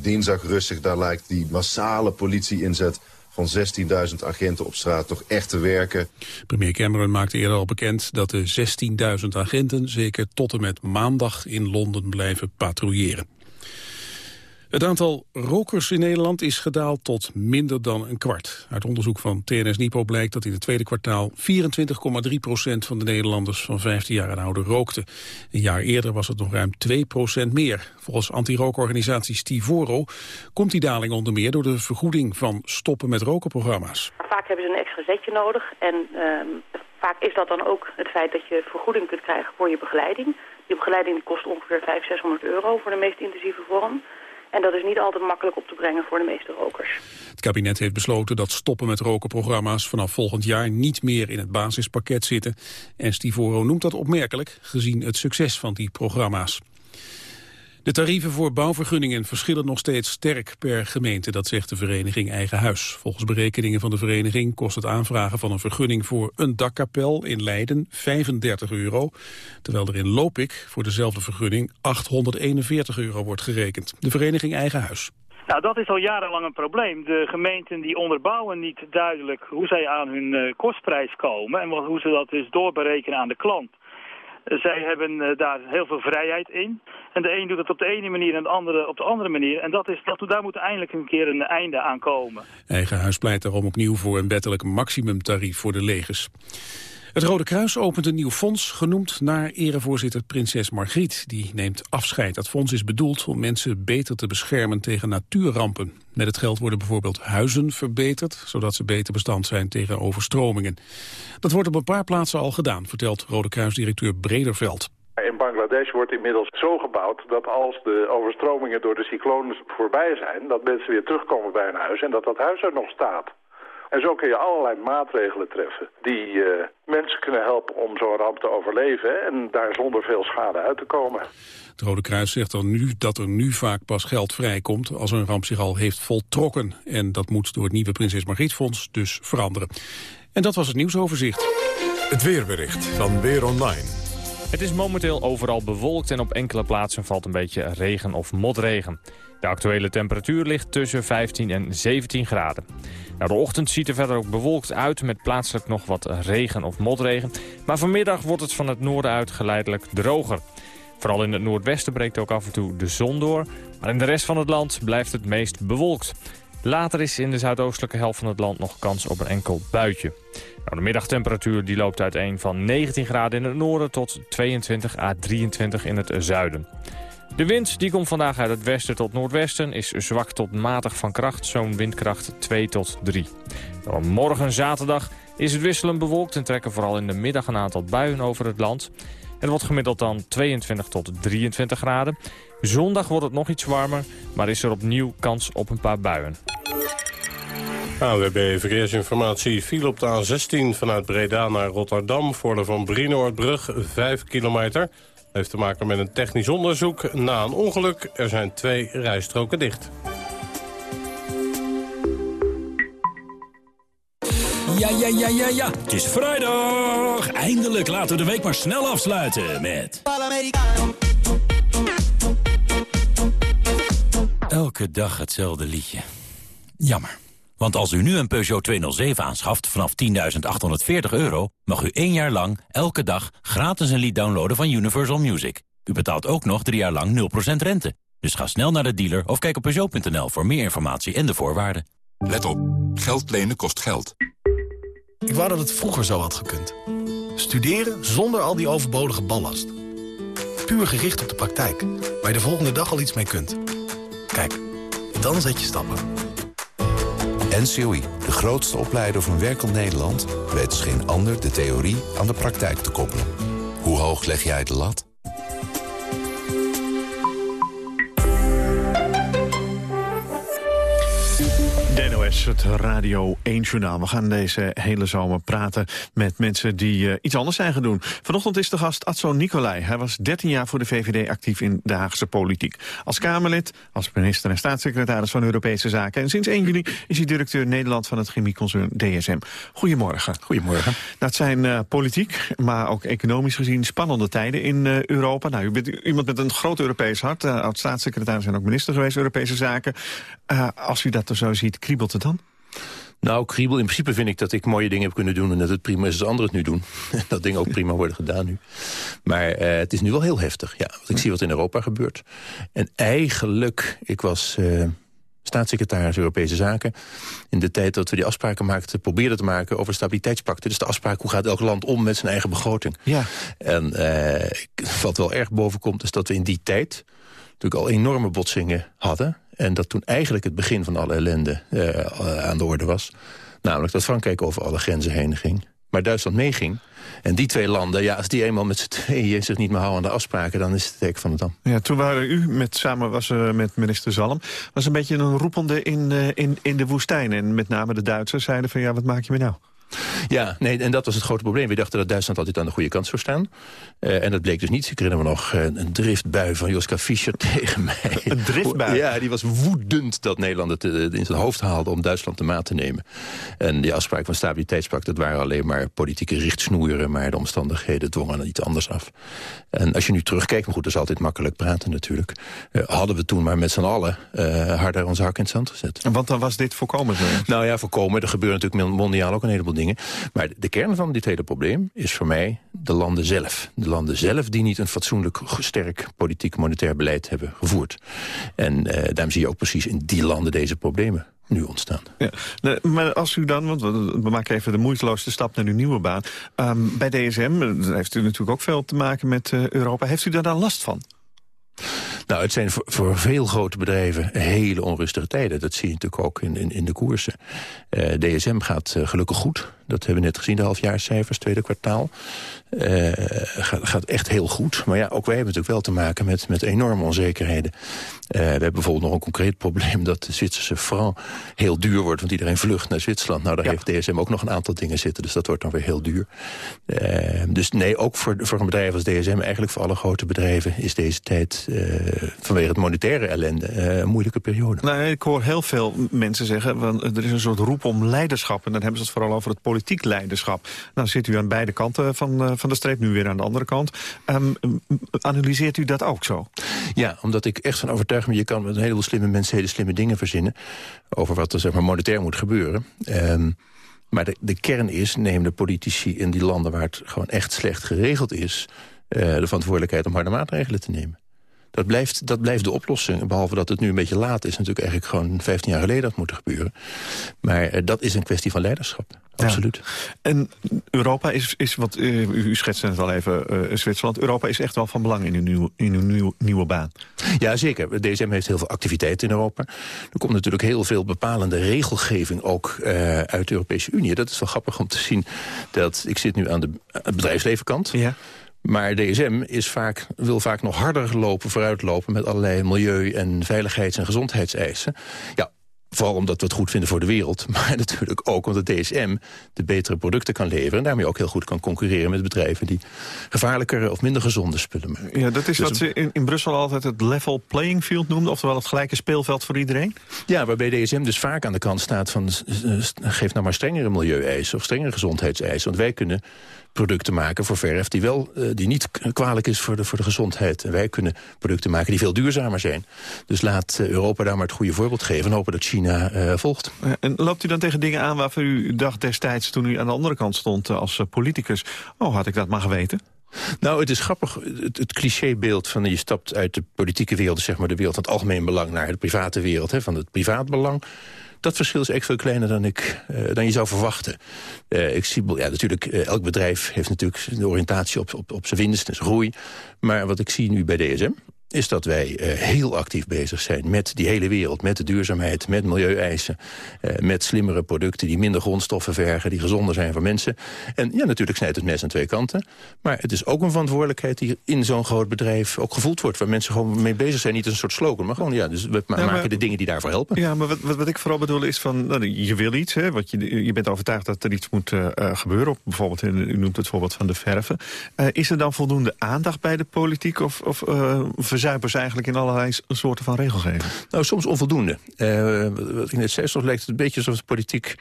dinsdag rustig, daar lijkt die massale politie-inzet van 16.000 agenten op straat toch echt te werken. Premier Cameron maakte eerder al bekend dat de 16.000 agenten zeker tot en met maandag in Londen blijven patrouilleren. Het aantal rokers in Nederland is gedaald tot minder dan een kwart. Uit onderzoek van TNS-Nipo blijkt dat in het tweede kwartaal 24,3 procent van de Nederlanders van 15 jaar en ouder rookte. Een jaar eerder was het nog ruim 2 procent meer. Volgens anti-rookorganisatie Stivoro komt die daling onder meer door de vergoeding van stoppen met rokenprogramma's. Vaak hebben ze een extra zetje nodig en uh, vaak is dat dan ook het feit dat je vergoeding kunt krijgen voor je begeleiding. Die begeleiding kost ongeveer 500, 600 euro voor de meest intensieve vorm. En dat is niet altijd makkelijk op te brengen voor de meeste rokers. Het kabinet heeft besloten dat stoppen met rokenprogramma's vanaf volgend jaar niet meer in het basispakket zitten. En Stivoro noemt dat opmerkelijk gezien het succes van die programma's. De tarieven voor bouwvergunningen verschillen nog steeds sterk per gemeente, dat zegt de vereniging Eigen Huis. Volgens berekeningen van de vereniging kost het aanvragen van een vergunning voor een dakkapel in Leiden 35 euro, terwijl er in Lopik voor dezelfde vergunning 841 euro wordt gerekend. De vereniging Eigen Huis. Nou, dat is al jarenlang een probleem. De gemeenten die onderbouwen niet duidelijk hoe zij aan hun uh, kostprijs komen en hoe ze dat dus doorberekenen aan de klant. Zij hebben eh, daar heel veel vrijheid in. En de een doet het op de ene manier en de andere op de andere manier. En dat is, dat, daar moet eindelijk een keer een einde aan komen. Eigen huis pleit daarom opnieuw voor een wettelijk maximumtarief voor de legers. Het Rode Kruis opent een nieuw fonds, genoemd naar erevoorzitter Prinses Margriet. Die neemt afscheid. Dat fonds is bedoeld om mensen beter te beschermen tegen natuurrampen. Met het geld worden bijvoorbeeld huizen verbeterd, zodat ze beter bestand zijn tegen overstromingen. Dat wordt op een paar plaatsen al gedaan, vertelt Rode Kruis-directeur Brederveld. In Bangladesh wordt inmiddels zo gebouwd dat als de overstromingen door de cyclonen voorbij zijn... dat mensen weer terugkomen bij een huis en dat dat huis er nog staat. En zo kun je allerlei maatregelen treffen die uh, mensen kunnen helpen om zo'n ramp te overleven en daar zonder veel schade uit te komen. Het Rode Kruis zegt dan nu dat er nu vaak pas geld vrijkomt als een ramp zich al heeft voltrokken. En dat moet door het nieuwe Prinses Margriet dus veranderen. En dat was het nieuwsoverzicht. Het weerbericht van Weer Online. Het is momenteel overal bewolkt en op enkele plaatsen valt een beetje regen of motregen. De actuele temperatuur ligt tussen 15 en 17 graden. De ochtend ziet er verder ook bewolkt uit met plaatselijk nog wat regen of motregen. Maar vanmiddag wordt het van het noorden uit geleidelijk droger. Vooral in het noordwesten breekt ook af en toe de zon door. Maar in de rest van het land blijft het meest bewolkt. Later is in de zuidoostelijke helft van het land nog kans op een enkel buitje. Nou, de middagtemperatuur die loopt uiteen van 19 graden in het noorden tot 22 à 23 in het zuiden. De wind die komt vandaag uit het westen tot noordwesten is zwak tot matig van kracht, zo'n windkracht 2 tot 3. Nou, morgen zaterdag is het wisselend bewolkt en trekken vooral in de middag een aantal buien over het land. Het wordt gemiddeld dan 22 tot 23 graden. Zondag wordt het nog iets warmer, maar is er opnieuw kans op een paar buien. AWB Verkeersinformatie viel op de A16 vanuit Breda naar Rotterdam... voor de Van Brienoordbrug, 5 kilometer. Heeft te maken met een technisch onderzoek na een ongeluk. Er zijn twee rijstroken dicht. Ja, ja, ja, ja, ja. Het is vrijdag. Eindelijk laten we de week maar snel afsluiten met... Elke dag hetzelfde liedje. Jammer. Want als u nu een Peugeot 207 aanschaft vanaf 10.840 euro... mag u één jaar lang, elke dag, gratis een lied downloaden van Universal Music. U betaalt ook nog drie jaar lang 0% rente. Dus ga snel naar de dealer of kijk op Peugeot.nl voor meer informatie en de voorwaarden. Let op, geld lenen kost geld. Ik wou dat het vroeger zo had gekund. Studeren zonder al die overbodige ballast. Puur gericht op de praktijk, waar je de volgende dag al iets mee kunt. Kijk, dan zet je stappen. NCOI, de grootste opleider van werkend Nederland... weet als geen ander de theorie aan de praktijk te koppelen. Hoe hoog leg jij de lat? Het Radio 1 Journaal. We gaan deze hele zomer praten met mensen die uh, iets anders zijn gaan doen. Vanochtend is de gast Adso Nicolai. Hij was 13 jaar voor de VVD actief in de Haagse politiek. Als Kamerlid, als minister en staatssecretaris van Europese Zaken. En sinds 1 juli is hij directeur Nederland van het chemieconcern DSM. Goedemorgen. Goedemorgen. Nou, het zijn uh, politiek, maar ook economisch gezien spannende tijden in uh, Europa. Nou, u bent iemand met een groot Europees hart. als staatssecretaris en ook minister geweest Europese Zaken. als u dat er zo ziet, kriebelt het dan? Nou, kriebel, in principe vind ik dat ik mooie dingen heb kunnen doen... en dat het prima is als anderen het nu doen. dat dingen ook prima worden gedaan nu. Maar uh, het is nu wel heel heftig, ja. Want ik zie wat in Europa gebeurt. En eigenlijk, ik was... Uh, staatssecretaris Europese Zaken... in de tijd dat we die afspraken maakten, probeerden te maken over stabiliteitspakten. Dus de afspraak, hoe gaat elk land om met zijn eigen begroting. Ja. En uh, wat wel erg boven komt, is dat we in die tijd... natuurlijk al enorme botsingen hadden en dat toen eigenlijk het begin van alle ellende uh, aan de orde was. Namelijk dat Frankrijk over alle grenzen heen ging. Maar Duitsland meeging. En die twee landen, ja, als die eenmaal met z'n tweeën zich niet meer houden aan de afspraken... dan is het het van de dam. Ja, toen waren u met, samen was, uh, met minister Zalm... was een beetje een roepende in, uh, in, in de woestijn. En met name de Duitsers zeiden van ja, wat maak je me nou? Ja, nee, en dat was het grote probleem. We dachten dat Duitsland altijd aan de goede kant zou staan. Uh, en dat bleek dus niet. Ik herinner me nog uh, een driftbui van Joska Fischer tegen mij. Een driftbui? Ja, die was woedend dat Nederland het uh, in zijn hoofd haalde om Duitsland de maat te nemen. En die afspraak van stabiliteitspact, dat waren alleen maar politieke richtsnoeren... maar de omstandigheden dwongen iets anders af. En als je nu terugkijkt, maar goed, dat is altijd makkelijk praten natuurlijk... hadden we toen maar met z'n allen harder onze hak in het zand gezet. Want dan was dit voorkomen? Zo? Nou ja, voorkomen. Er gebeurt natuurlijk mondiaal ook een heleboel dingen. Maar de kern van dit hele probleem is voor mij de landen zelf. De landen zelf die niet een fatsoenlijk sterk politiek monetair beleid hebben gevoerd. En uh, daarom zie je ook precies in die landen deze problemen. nu ontstaan. Ja. Maar als u dan, want we maken even de moeiteloosste stap naar uw nieuwe baan. Ehm, bij DSM, daar heeft u natuurlijk ook veel te maken met uh, Europa. Heeft u daar dan last van? Nou, het zijn voor, voor, veel grote bedrijven hele onrustige tijden. Dat zie je natuurlijk ook in, in, in de koersen. Uh, DSM gaat uh, gelukkig goed. Dat hebben we net gezien, de halfjaarscijfers, tweede kwartaal. Uh, gaat, gaat, echt heel goed. Maar ja, ook wij hebben natuurlijk wel te maken met, met enorme onzekerheden. we hebben bijvoorbeeld nog een concreet probleem... dat de Zwitserse franc heel duur wordt, want iedereen vlucht naar Zwitserland. Nou, daar heeft DSM ook nog een aantal dingen zitten, dus dat wordt dan weer heel duur. dus nee, ook voor, voor een bedrijf als DSM, eigenlijk voor alle grote bedrijven... is deze tijd vanwege het monetaire ellende een moeilijke periode. Nou, ik hoor heel veel mensen zeggen, want er is een soort roep om leiderschap. En dan hebben ze het vooral over het politiek leiderschap. Nou zit u aan beide kanten van, van de streep, nu weer aan de andere kant. Um, analyseert u dat ook zo? Ja, omdat ik echt van overtuigd ben, je kan met een heleboel slimme mensen hele slimme dingen verzinnen. Over wat er zeg maar, monetair moet gebeuren. Um, maar de, de kern is, neem de politici in die landen waar het gewoon echt slecht geregeld is... Uh, de verantwoordelijkheid om harde maatregelen te nemen. Dat blijft, dat blijft de oplossing. Behalve dat het nu een beetje laat is. Natuurlijk eigenlijk gewoon 15 jaar geleden dat moeten gebeuren. Maar uh, dat is een kwestie van leiderschap. Absoluut. En Europa is, is wat uh, u schetste het al even, uh, Zwitserland. Europa is echt wel van belang in uw, nieuw, in uw nieuw, nieuwe baan. Ja, zeker. DSM heeft heel veel activiteiten in Europa. Er komt natuurlijk heel veel bepalende regelgeving ook uh, uit de Europese Unie. Dat is wel grappig om te zien dat ik zit nu aan de bedrijfslevenkant. Ja. Maar DSM is vaak, wil vaak nog harder lopen, vooruitlopen... met allerlei milieu- en veiligheids- en gezondheidseisen. Ja, Vooral omdat we het goed vinden voor de wereld. Maar natuurlijk ook omdat DSM de betere producten kan leveren... en daarmee ook heel goed kan concurreren met bedrijven... die gevaarlijker of minder gezonde spullen maken. Ja, dat is dus wat ze in, in, Brussel altijd het level playing field noemden... oftewel het gelijke speelveld voor iedereen? Ja, waarbij DSM dus vaak aan de kant staat van... geef nou maar strengere milieueisen of strengere gezondheidseisen. Want wij kunnen producten maken voor verf die, wel, uh, die niet kwalijk is voor de, voor de gezondheid. En wij kunnen producten maken die veel duurzamer zijn. Dus laat uh, Europa daar maar het goede voorbeeld geven... en hopen dat China uh, volgt. En loopt u dan tegen dingen aan waarvan u dacht destijds... toen u aan de andere kant stond als politicus... oh, had ik dat maar geweten? Nou, het is grappig, het, clichébeeld van je stapt uit de politieke wereld... zeg maar de wereld van het algemeen belang naar de private wereld... Hè, van het privaatbelang dat verschil is echt veel kleiner dan, ik, uh, dan je zou verwachten. Uh, ik zie, ja, natuurlijk, uh, elk bedrijf heeft natuurlijk de oriëntatie op, op, op zijn winst en zijn groei. Maar wat ik zie nu bij DSM, is dat wij uh, heel actief bezig zijn met die hele wereld. Met de duurzaamheid, met milieueisen. Uh, met slimmere producten die minder grondstoffen vergen. Die gezonder zijn voor mensen. En ja, natuurlijk snijdt het mes aan twee kanten. Maar het is ook een verantwoordelijkheid die in zo'n groot bedrijf ook gevoeld wordt. Waar mensen gewoon mee bezig zijn. Niet een soort slogan, maar gewoon ja, dus we ja, maken de dingen die daarvoor helpen. Ja, maar wat, wat, wat ik vooral bedoel is van, nou, je wil iets. Hè, wat je, je bent overtuigd dat er iets moet uh, gebeuren. Op, bijvoorbeeld, u noemt het voorbeeld van de verven. is er dan voldoende aandacht bij de politiek? Of, of verzuipen ze eigenlijk in allerlei soorten van regelgeving? Nou, soms onvoldoende. Uh, wat ik net zei, soms lijkt het een beetje alsof de politiek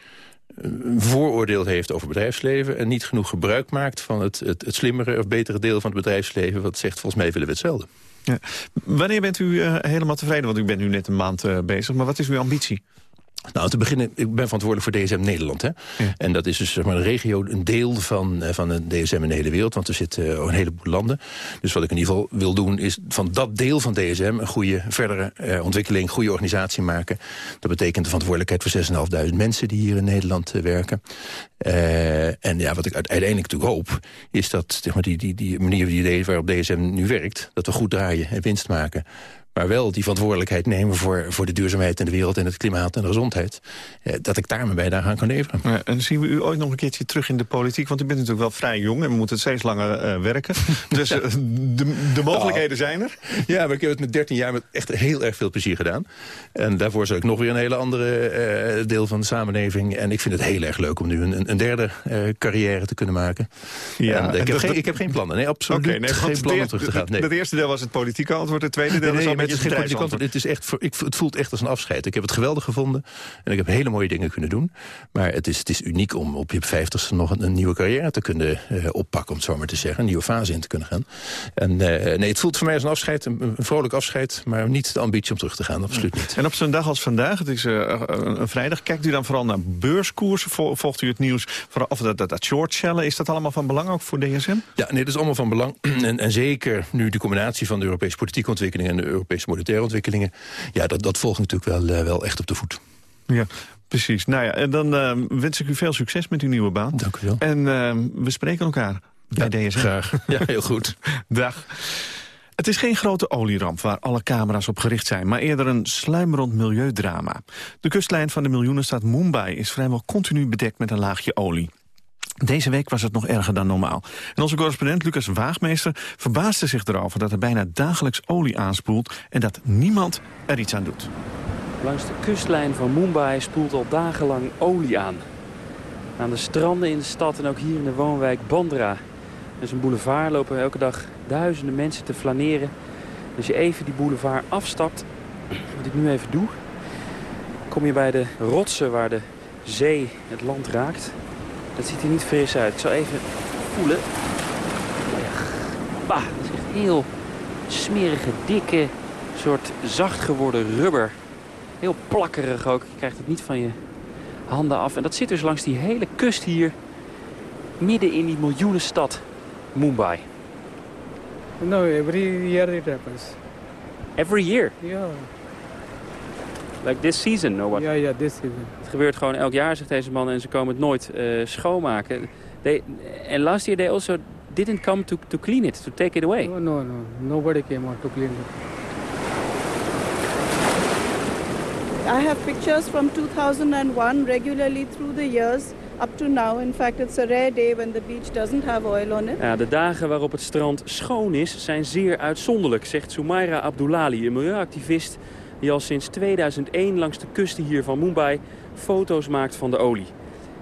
een vooroordeel heeft over bedrijfsleven... en niet genoeg gebruik maakt van het, het, het slimmere of betere deel van het bedrijfsleven... wat zegt, volgens mij willen we hetzelfde. Ja. Wanneer bent u uh, helemaal tevreden? Want u bent nu net een maand uh, bezig, maar wat is uw ambitie? Nou, te beginnen, ik ben verantwoordelijk voor DSM Nederland. Hè? Ja. En dat is dus zeg maar, een regio, een deel van, uh, van de DSM in de hele wereld. Want er zitten uh, een heleboel landen. Dus wat ik in ieder geval wil doen, is van dat deel van DSM... een goede verdere uh, ontwikkeling, goede organisatie maken. Dat betekent de verantwoordelijkheid voor 6.500 mensen... die hier in Nederland werken. en ja, wat ik uiteindelijk natuurlijk hoop... is dat zeg maar, die, die, die manier die, waarop DSM nu werkt... dat we goed draaien en winst maken maar wel die verantwoordelijkheid nemen voor, voor de duurzaamheid in de wereld... en het klimaat en de gezondheid. Eh, dat ik daar mijn bijdrage aan kan leveren. Ja, en zien we u ooit nog een keertje terug in de politiek? Want u bent natuurlijk wel vrij jong en we moeten steeds langer uh, werken. Dus uh, de, de mogelijkheden zijn er. Ja, maar ik heb het met 13 jaar met echt heel erg veel plezier gedaan. En daarvoor zou ik nog weer een hele andere uh, deel van de samenleving. En ik vind het heel erg leuk om nu een, een derde carrière te kunnen maken. Ja, en ik, heb geen, ik heb geen plannen. Nee, absoluut okay, nee, geen plannen om terug te gaan. Nee. Het eerste deel was het politieke antwoord. Het tweede deel nee, nee, het, is geen kant, het, is echt, ik, het voelt echt als een afscheid. Ik heb het geweldig gevonden en ik heb hele mooie dingen kunnen doen. Maar het is, het is uniek om op je vijftigste nog een, een, nieuwe carrière te kunnen uh, oppakken, om het zo maar te zeggen. Een nieuwe fase in te kunnen gaan. En uh, nee, het voelt voor mij als een afscheid, een, een, vrolijk afscheid, maar niet de ambitie om terug te gaan, absoluut niet. En op zo'n dag als vandaag, het is uh, een vrijdag, kijkt u dan vooral naar beurskoersen? Volgt u het nieuws, vooral, of dat, dat, dat shortcellen, is dat allemaal van belang ook voor DSM? Ja, nee, dat is allemaal van belang. en, en zeker nu de combinatie van de Europese politieke ontwikkeling en de Europese monetaire ontwikkelingen. Ja, dat, dat volgt natuurlijk wel, uh, wel echt op de voet. Ja, precies. Nou ja, en dan uh, wens ik u veel succes met uw nieuwe baan. Dank u wel. En uh, we spreken elkaar bij ja, DSM. Graag. Ja, heel goed. Dag. Het is geen grote olieramp waar alle camera's op gericht zijn... maar eerder een sluimerend milieudrama. De kustlijn van de miljoenenstad Mumbai is vrijwel continu bedekt met een laagje olie. Deze week was het nog erger dan normaal. En onze correspondent Lucas Waagmeester verbaasde zich erover... dat er bijna dagelijks olie aanspoelt en dat niemand er iets aan doet. Langs de kustlijn van Mumbai spoelt al dagenlang olie aan. Aan de stranden in de stad en ook hier in de woonwijk Bandra. Is een boulevard, lopen elke dag duizenden mensen te flaneren. Als je even die boulevard afstapt, wat ik nu even doe... kom je bij de rotsen waar de zee het land raakt. Dat ziet er niet fris uit. Ik zal even voelen. Bah, dat is echt heel smerige, dikke, soort zacht geworden rubber. Heel plakkerig ook. Je krijgt het niet van je handen af. En dat zit dus langs die hele kust hier. Midden in die miljoenenstad Mumbai. No, every year it happens. Every year? Yeah. Like this season, or what? Ja, yeah, ja, yeah, this season. Het gebeurt gewoon elk jaar, zegt deze man, en ze komen het nooit uh, schoonmaken. They, and last year they also didn't come to, to clean it, to take it away. No, no, no. Nobody came out to clean it. I have pictures from 2001 regularly through the years up to now. In fact, it's a rare day when the beach doesn't have oil on it. Ja, de dagen waarop het strand schoon is, zijn zeer uitzonderlijk, zegt Soumaira Abdullali, een milieuactivist die al sinds 2001 langs de kusten hier van Mumbai foto's maakt van de olie.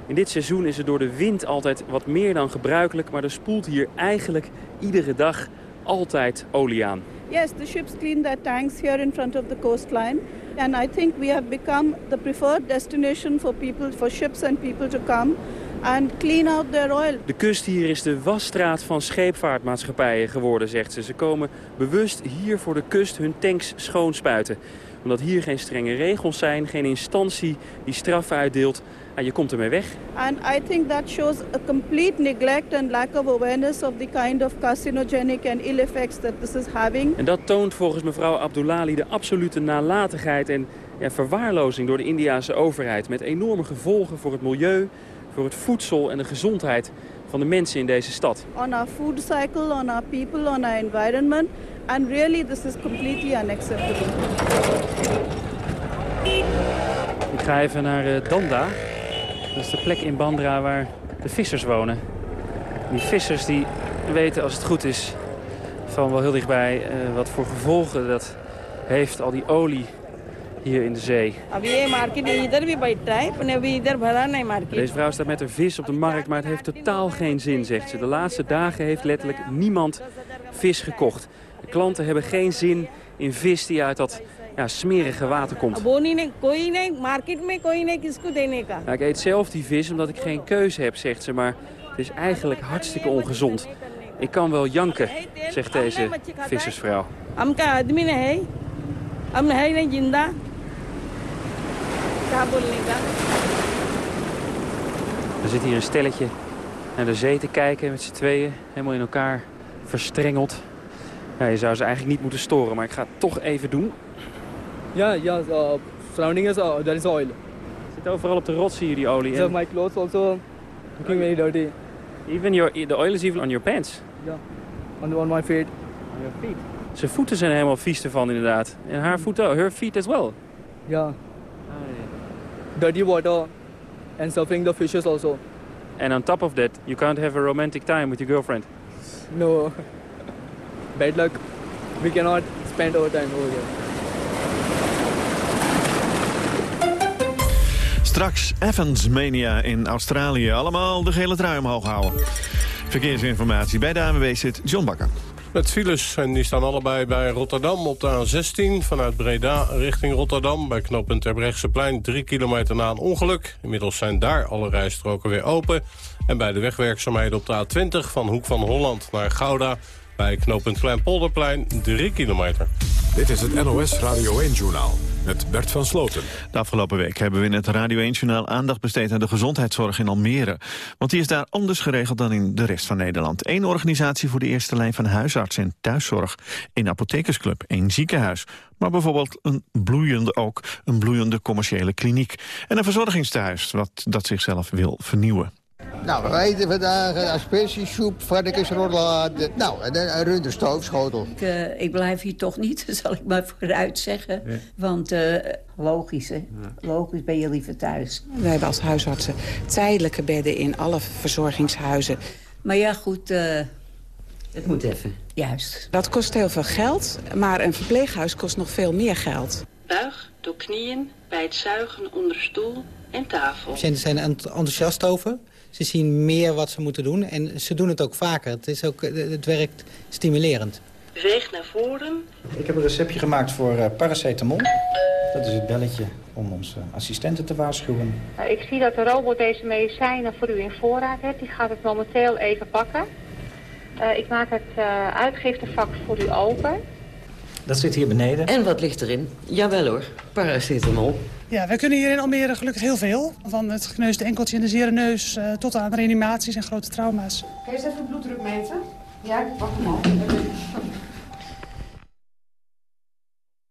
In dit seizoen is het door de wind altijd wat meer dan gebruikelijk, maar er spoelt hier eigenlijk iedere dag altijd olie aan. Yes, the ships clean their tanks here in front of the coastline. And I think we have become the preferred destination for people, for ships and people to come and clean out their oil. De kust hier is de wasstraat van scheepvaartmaatschappijen geworden, zegt ze. Ze komen bewust hier voor de kust hun tanks schoonspuiten. Omdat hier geen strenge regels zijn, geen instantie die straffen uitdeelt. En je komt ermee weg. And I think that shows a complete neglect and lack of awareness of the kind of carcinogenic and ill effects that this is having. En dat toont volgens mevrouw Abdullali de absolute nalatigheid en ja, verwaarlozing door de Indiase overheid. Met enorme gevolgen voor het milieu, voor het voedsel en de gezondheid van de mensen in deze stad. On our food cycle, on our people, on our environment. And really this is completely unacceptable. Ik ga even naar uh, Danda. Dat is de plek in Bandra waar de vissers wonen. Die vissers die weten als het goed is van wel heel dichtbij uh, wat voor gevolgen dat heeft, al die olie hier in de zee. Deze vrouw staat met haar vis op de markt, maar het heeft totaal geen zin, zegt ze. De laatste dagen heeft letterlijk niemand vis gekocht. De klanten hebben geen zin in vis die uit dat ja, smerige water komt. Ja, ik eet zelf die vis omdat ik geen keuze heb, zegt ze, maar het is eigenlijk hartstikke ongezond. Ik kan wel janken, zegt deze vissersvrouw. Er zit hier een stelletje naar de zee te kijken met z'n tweeën, helemaal in elkaar verstrengeld. Ja, je zou ze eigenlijk niet moeten storen, maar ik ga het toch even doen. Ja, ja, uh, surrounding is, uh, there is oil. Zit overal op de rotsen hier, die olie. So my clothes also looking very dirty. Even your, the oil is even on your pants? Ja, on, on my feet. On your feet? Zijn voeten zijn helemaal vies ervan, inderdaad. En haar voeten, her feet as well. Ja. Dirty water and suffering the fishes also. And on top of that, you can't have a romantic time with your girlfriend. No. Bad luck. We cannot spend our time over here. Straks Evans Mania in Australië. Allemaal de gele trui omhoog houden. Verkeersinformatie bij de ANWB zit John Bakker. Met files, en die staan allebei bij Rotterdam op de A16... vanuit Breda richting Rotterdam bij knooppunt Terbrechtseplein... drie kilometer na een ongeluk. Inmiddels zijn daar alle rijstroken weer open. En bij de wegwerkzaamheden op de A20 van Hoek van Holland naar Gouda... bij knooppunt Kleinpolderplein 3 kilometer. Dit is het NOS Radio 1-journaal met Bert van Sloten. De afgelopen week hebben we in het Radio 1-journaal aandacht besteed aan de gezondheidszorg in Almere. Want die is daar anders geregeld dan in de rest van Nederland. Eén organisatie voor de eerste lijn van huisarts en thuiszorg. Een apothekersclub, één ziekenhuis. Maar bijvoorbeeld een bloeiende ook, een bloeiende commerciële kliniek. En een verzorgingstehuis wat, dat zichzelf wil vernieuwen. Nou, we eten vandaag een aspergesoep, varkensrollade, nou, en een runderstoofschotel. Ik, uh, ik blijf hier toch niet, zal ik maar vooruit zeggen. Ja. Want uh, logisch, hè? Ja. logisch ben je liever thuis. We hebben als huisartsen tijdelijke bedden in alle verzorgingshuizen. Maar ja, goed, uh, het moet even. Juist. Dat kost heel veel geld, maar een verpleeghuis kost nog veel meer geld. Buig door knieën bij het zuigen onder stoel en tafel. Patiënten zijn er enthousiast over. Ze zien meer wat ze moeten doen en ze doen het ook vaker. Het, is ook, het werkt stimulerend. Beweeg naar voren. Ik heb een receptje gemaakt voor uh, paracetamol. Dat is het belletje om onze assistenten te waarschuwen. Uh, ik zie dat de robot deze medicijnen voor u in voorraad heeft. Die gaat het momenteel even pakken. Uh, ik maak het uitgiftevak voor u open. Dat zit hier beneden. En wat ligt erin? Jawel hoor, paracetamol. Ja, wij kunnen hier in Almere gelukkig heel veel. Van het gekneusde enkeltje en de zere neus uh, tot aan reanimaties en grote trauma's. Kun je eens even de bloeddruk meten? Ja, ik pak hem al.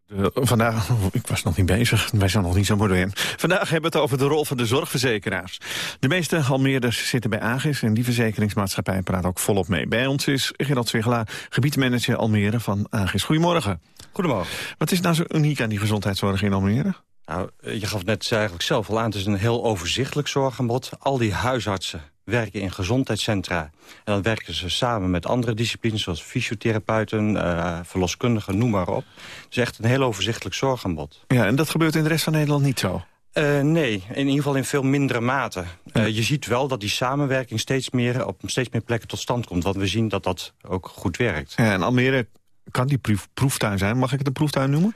De, vandaag, ik was nog niet bezig, wij zijn nog niet zo modern. Vandaag hebben we het over de rol van de zorgverzekeraars. De meeste Almeerders zitten bij Agis en die verzekeringsmaatschappij praat ook volop mee. Bij ons is Gerard Zwigelaar, gebiedmanager Almere van Agis. Goedemorgen. Goedemorgen. Wat is nou zo uniek aan die gezondheidszorg in Almere? Nou, je gaf net eigenlijk zelf al aan, het is een heel overzichtelijk zorgaanbod. Al die huisartsen werken in gezondheidscentra. En dan werken ze samen met andere disciplines... zoals fysiotherapeuten, uh, verloskundigen, noem maar op. Het is echt een heel overzichtelijk zorgaanbod. Ja, en dat gebeurt in de rest van Nederland niet zo? Uh, nee, in ieder geval in veel mindere mate. Uh, je ziet wel dat die samenwerking steeds meer, op steeds meer plekken tot stand komt. Want we zien dat dat ook goed werkt. Ja, en Almere kan die proef, proeftuin zijn. Mag ik het een proeftuin noemen?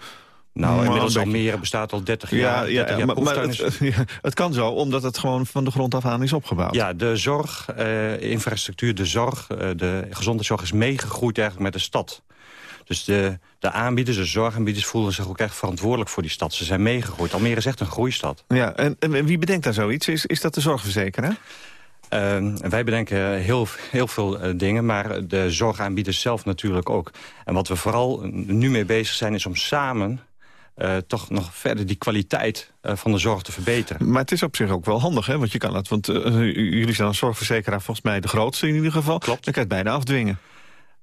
Nou, inmiddels Almere bestaat al 30 jaar. Ja, 30 jaar maar, maar het, ja, het, kan zo, omdat het gewoon van de grond af aan is opgebouwd. Ja, de zorg, uh, infrastructuur, de zorg, uh, de gezondheidszorg is meegegroeid eigenlijk met de stad. Dus de, de aanbieders, de zorgaanbieders voelen zich ook echt verantwoordelijk voor die stad. Ze zijn meegegroeid. Almere is echt een groeistad. Ja, en, en wie bedenkt daar zoiets? Is, is dat de zorgverzekeraar? Uh, wij bedenken heel, heel veel uh, dingen, maar de zorgaanbieders zelf natuurlijk ook. En wat we vooral nu mee bezig zijn, is om samen uh, toch nog verder die kwaliteit uh, van de zorg te verbeteren. Maar het is op zich ook wel handig, hè? Want je kan het, want uh, jullie zijn als zorgverzekeraar volgens mij de grootste in ieder geval. Klopt. Dan kan je het bijna afdwingen.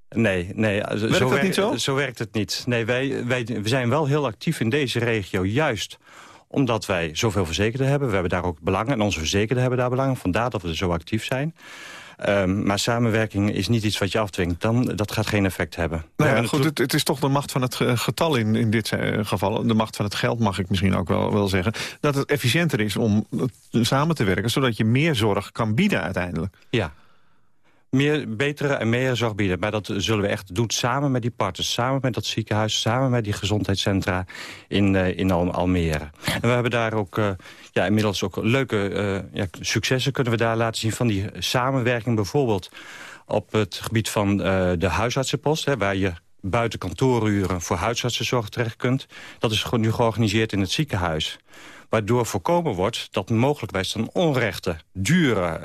Nee, nee. Werkt zo dat niet zo? Zo werkt het niet. Nee, wij, wij we zijn wel heel actief in deze regio, juist omdat wij zoveel verzekerden hebben. We hebben daar ook belangen en onze verzekerden hebben daar belangen. Vandaar dat we zo actief zijn. Um, maar samenwerking is niet iets wat je afdwingt. Dan, dat gaat geen effect hebben. Nou ja, goed, het, het, is toch de macht van het getal in, in dit geval. De macht van het geld mag ik misschien ook wel, wel zeggen. Dat het efficiënter is om samen te werken... zodat je meer zorg kan bieden uiteindelijk. Ja, meer, betere en meer zorg bieden. Maar dat zullen we echt doen samen met die partners. Samen met dat ziekenhuis, samen met die gezondheidscentra in, uh, in Al Almere. En we hebben daar ook uh, ja, inmiddels ook leuke uh, ja, successen kunnen we daar laten zien... van die samenwerking bijvoorbeeld op het gebied van de huisartsenpost... Hè, waar je buiten kantooruren voor huisartsenzorg terecht kunt. Dat is nu georganiseerd in het ziekenhuis waardoor voorkomen wordt dat mogelijkwijs een onrechte, dure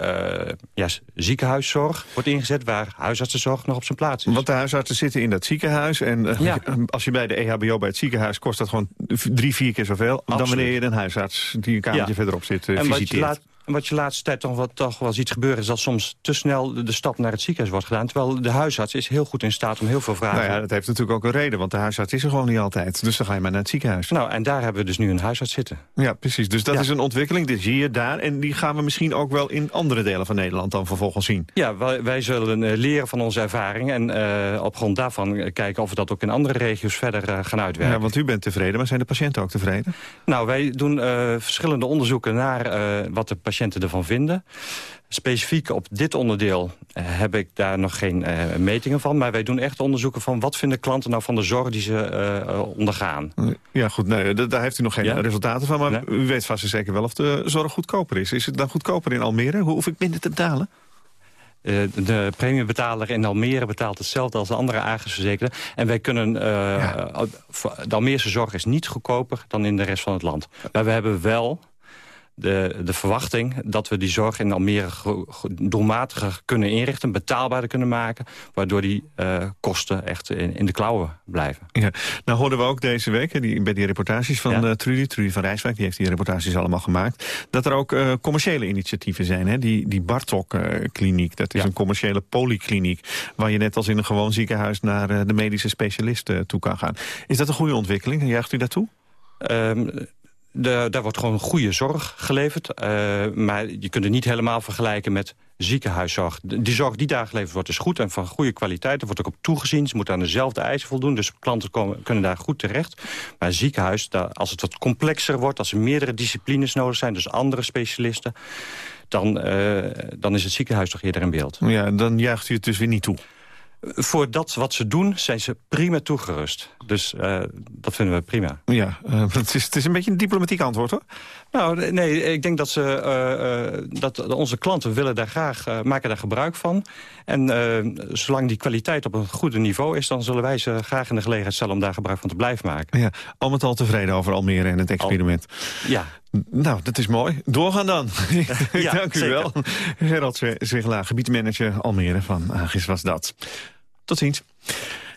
uh, ja, ziekenhuiszorg wordt ingezet... waar huisartsenzorg nog op zijn plaats is. Want de huisartsen zitten in dat ziekenhuis... en uh, ja. als je bij de EHBO bij het ziekenhuis kost dat gewoon drie, vier keer zoveel... Absoluut. dan wanneer je een huisarts die een kamertje ja. verderop zit uh, en visiteert. Wat je, laat, wat je laatste tijd toch, wat, toch wel iets gebeuren... is dat soms te snel de, de stap naar het ziekenhuis wordt gedaan. Terwijl de huisarts is heel goed in staat om heel veel vragen... Nou ja, dat heeft natuurlijk ook een reden, want de huisarts is er gewoon niet altijd. Dus dan ga je maar naar het ziekenhuis. Nou, en daar hebben we dus nu een huisarts zitten. Ja, precies. Dus dat ja. is een ontwikkeling, dit zie je daar. En die gaan we misschien ook wel in andere delen van Nederland dan vervolgens zien. Ja, wij, wij zullen uh, leren van onze ervaring... en uh, op grond daarvan uh, kijken of we dat ook in andere regio's verder gaan uitwerken. Ja, want u bent tevreden, maar zijn de patiënten ook tevreden? Nou, wij doen verschillende onderzoeken naar wat de patiënten ervan vinden. Specifiek op dit onderdeel uh, heb ik daar nog geen uh, metingen van. Maar wij doen echt onderzoeken van wat vinden klanten nou van de zorg die ze uh, ondergaan. Ja goed, nee, daar heeft u nog geen ja? resultaten van. Maar nee? u weet vast en zeker wel of de zorg goedkoper is. Is het dan goedkoper in Almere? Hoe hoef ik minder te betalen? Uh, de premiebetaler in Almere betaalt hetzelfde als de andere Agisverzekerden. En wij kunnen... Uh, ja. De Almeerse zorg is niet goedkoper dan in de rest van het land. Maar we hebben wel de, de verwachting dat we die zorg in Almere doelmatiger kunnen inrichten, betaalbaarder kunnen maken, waardoor die uh, kosten echt in, in, de klauwen blijven. Ja. Nou hoorden we ook deze week, die, bij die reportages van ja. uh, Trudy, Trudy van Rijswijk, die heeft die reportages allemaal gemaakt, dat er ook uh, commerciële initiatieven zijn. Hè? Die, die Bartok-kliniek, dat is ja. een commerciële polykliniek, waar je net als in een gewoon ziekenhuis naar de medische specialist toe kan gaan. Is dat een goede ontwikkeling? Juicht u daartoe? Um, daar wordt gewoon goede zorg geleverd. Uh, maar je kunt het niet helemaal vergelijken met ziekenhuiszorg. Die zorg die daar geleverd wordt is goed en van goede kwaliteit. Er wordt ook op toegezien. Ze moeten aan dezelfde eisen voldoen. Dus klanten komen, kunnen daar goed terecht. Maar ziekenhuis, daar, als het wat complexer wordt... als er meerdere disciplines nodig zijn, dus andere specialisten... dan, uh, dan is het ziekenhuis toch eerder in beeld. Ja, dan juicht u het dus weer niet toe. Voor dat wat ze doen, zijn ze prima toegerust. Dus uh, dat vinden we prima. Ja, uh, het, is, het is een beetje een diplomatiek antwoord, hoor. Nou, nee, ik denk dat, ze, uh, dat onze klanten willen daar graag, maken daar gebruik van. En zolang die kwaliteit op een goede niveau is... dan zullen wij ze graag in de gelegenheid stellen om daar gebruik van te blijven maken. Ja, al met al tevreden over Almere en het experiment. Al, ja. Nou, dat is mooi. Doorgaan dan. ja, Dank u zeker. wel. Gerald Zwigelaar, gebiedmanager Almere van Agis was dat. Tot ziens.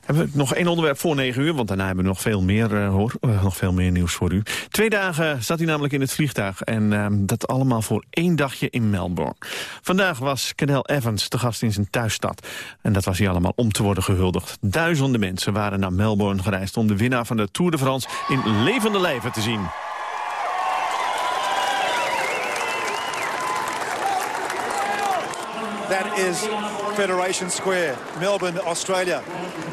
Hebben we nog één onderwerp voor negen uur, want daarna hebben we nog veel meer, uh, hoor, uh, nog veel meer nieuws voor u. Twee dagen zat hij namelijk in het vliegtuig en uh, dat allemaal voor één dagje in Melbourne. Vandaag was Cadel Evans te gast in zijn thuisstad. En dat was hij allemaal om te worden gehuldigd. Duizenden mensen waren naar Melbourne gereisd om de winnaar van de Tour de France in levende lijven te zien. Is Federation Square, Melbourne, Australia,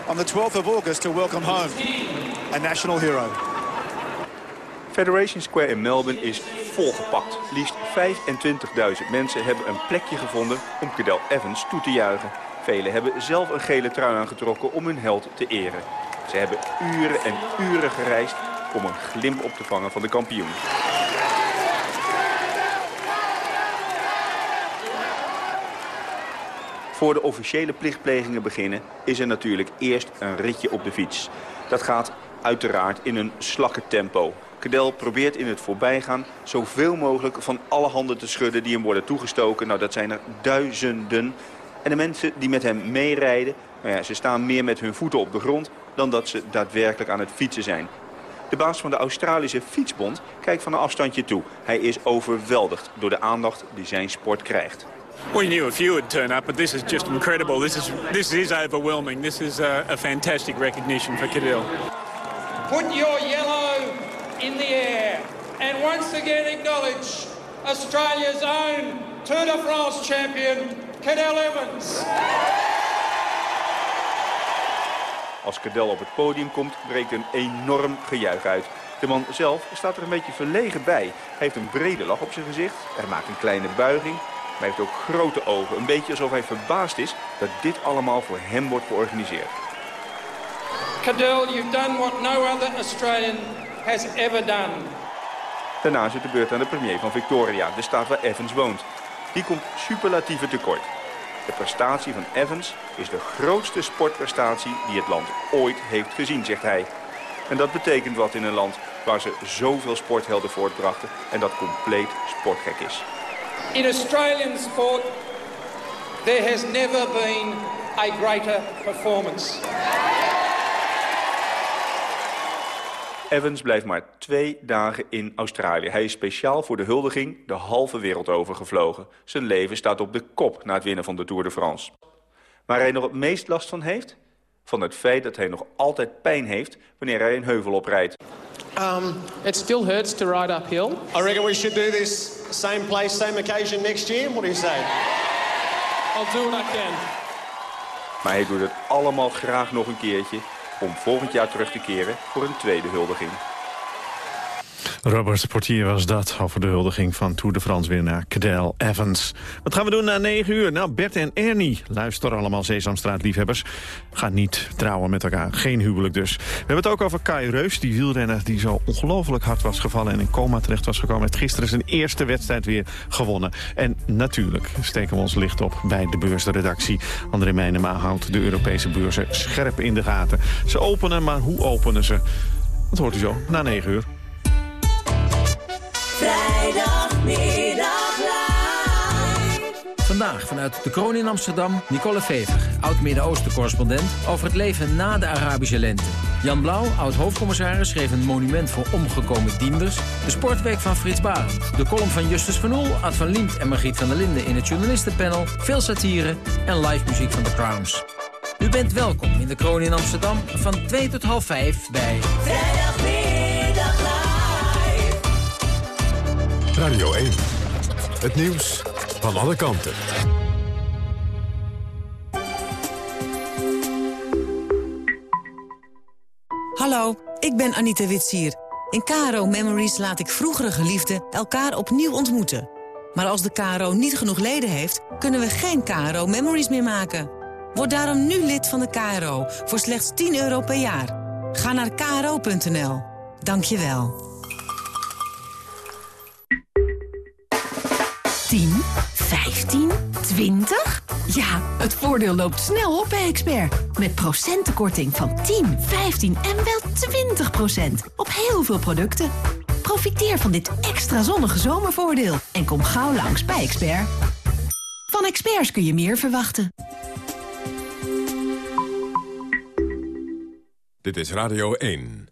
on the 12th of August to welcome home a national hero. Federation Square in Melbourne is volgepakt. Liefst 25.000 mensen hebben een plekje gevonden om Cadel Evans toe te juichen. Velen hebben zelf een gele trui aangetrokken om hun held te eren. Ze hebben uren en uren gereisd om een glimp op te vangen van de kampioen. Voor de officiële plichtplegingen beginnen is er natuurlijk eerst een ritje op de fiets. Dat gaat uiteraard in een slakkentempo. Cadel probeert in het voorbijgaan zoveel mogelijk van alle handen te schudden die hem worden toegestoken. Nou, dat zijn er duizenden. En de mensen die met hem meerijden, nou ja, ze staan meer met hun voeten op de grond dan dat ze daadwerkelijk aan het fietsen zijn. De baas van de Australische Fietsbond kijkt van een afstandje toe. Hij is overweldigd door de aandacht die zijn sport krijgt. We knew a few would turn up, but this is just incredible. This is this is overwhelming. This is a, a fantastic recognition for Cadell. Put your yellow in the air and once again acknowledge Australia's own Tour de France champion, Cadell Evans. Als Cadell op het podium komt, breekt een enorm gejuich uit. De man zelf staat er een beetje verlegen bij. Hij heeft een brede lach op zijn gezicht. Hij maakt een kleine buiging hij heeft ook grote ogen. Een beetje alsof hij verbaasd is dat dit allemaal voor hem wordt georganiseerd. Cadell, you've done what no other Australian has ever done. Daarna zit de beurt aan de premier van Victoria, de staat waar Evans woont. Die komt superlatieve tekort. De prestatie van Evans is de grootste sportprestatie die het land ooit heeft gezien, zegt hij. En dat betekent wat in een land waar ze zoveel sporthelden voortbrachten en dat compleet sportgek is. In Australian sport, there has never been a greater performance. Evans blijft maar twee dagen in Australië. Hij is speciaal voor de huldiging de halve wereld over gevlogen. Zijn leven staat op de kop na het winnen van de Tour de France. Waar hij nog het meest last van heeft? Van het feit dat hij nog altijd pijn heeft wanneer hij een heuvel oprijdt. Um, it still hurts to ride uphill. I reckon we should do this same place, same occasion next year. What do you say? I'll do what I can. Maar hij doet het allemaal graag nog een keertje om volgend jaar terug te keren voor een tweede huldiging. Robert Portier was dat over de huldiging van Tour de France-winnaar Cadel Evans. Wat gaan we doen na 9 uur? Nou, Bert en Ernie, luister allemaal Sesamstraat-liefhebbers. Gaan niet trouwen met elkaar, geen huwelijk dus. We hebben het ook over Kai Reus, die wielrenner die zo ongelooflijk hard was gevallen... en in coma terecht was gekomen. Heeft gisteren zijn eerste wedstrijd weer gewonnen. En natuurlijk steken we ons licht op bij de beursredactie. André Meijnema houdt de Europese beurzen scherp in de gaten. Ze openen, maar hoe openen ze? Dat hoort u zo, na 9 uur. Vrijdagmiddag. Vandaag vanuit de kroon in Amsterdam, Nicole Vever, oud-Midden-Oosten-correspondent... over het leven na de Arabische lente. Jan Blauw, oud-hoofdcommissaris, schreef een monument voor omgekomen dienders. De sportweek van Frits Barend. De column van Justus van Oel, Ad van Liemt en Margriet van der Linden... in het journalistenpanel, veel satire en live muziek van The Crowns. U bent welkom in de kroon in Amsterdam van 2 tot half 5 bij... Radio 1. Het nieuws van alle kanten. Hallo, ik ben Anita Witsier. In KRO Memories laat ik vroegere geliefden elkaar opnieuw ontmoeten. Maar als de KRO niet genoeg leden heeft, kunnen we geen KRO Memories meer maken. Word daarom nu lid van de KRO voor slechts 10 euro per jaar. Ga naar kro.nl. Dank je wel. 10, 15, 20? Ja, het voordeel loopt snel op bij Expert. Met procentenkorting van 10, 15 en wel 20 procent. Op heel veel producten. Profiteer van dit extra zonnige zomervoordeel. En kom gauw langs bij Expert. Van experts kun je meer verwachten. Dit is Radio 1.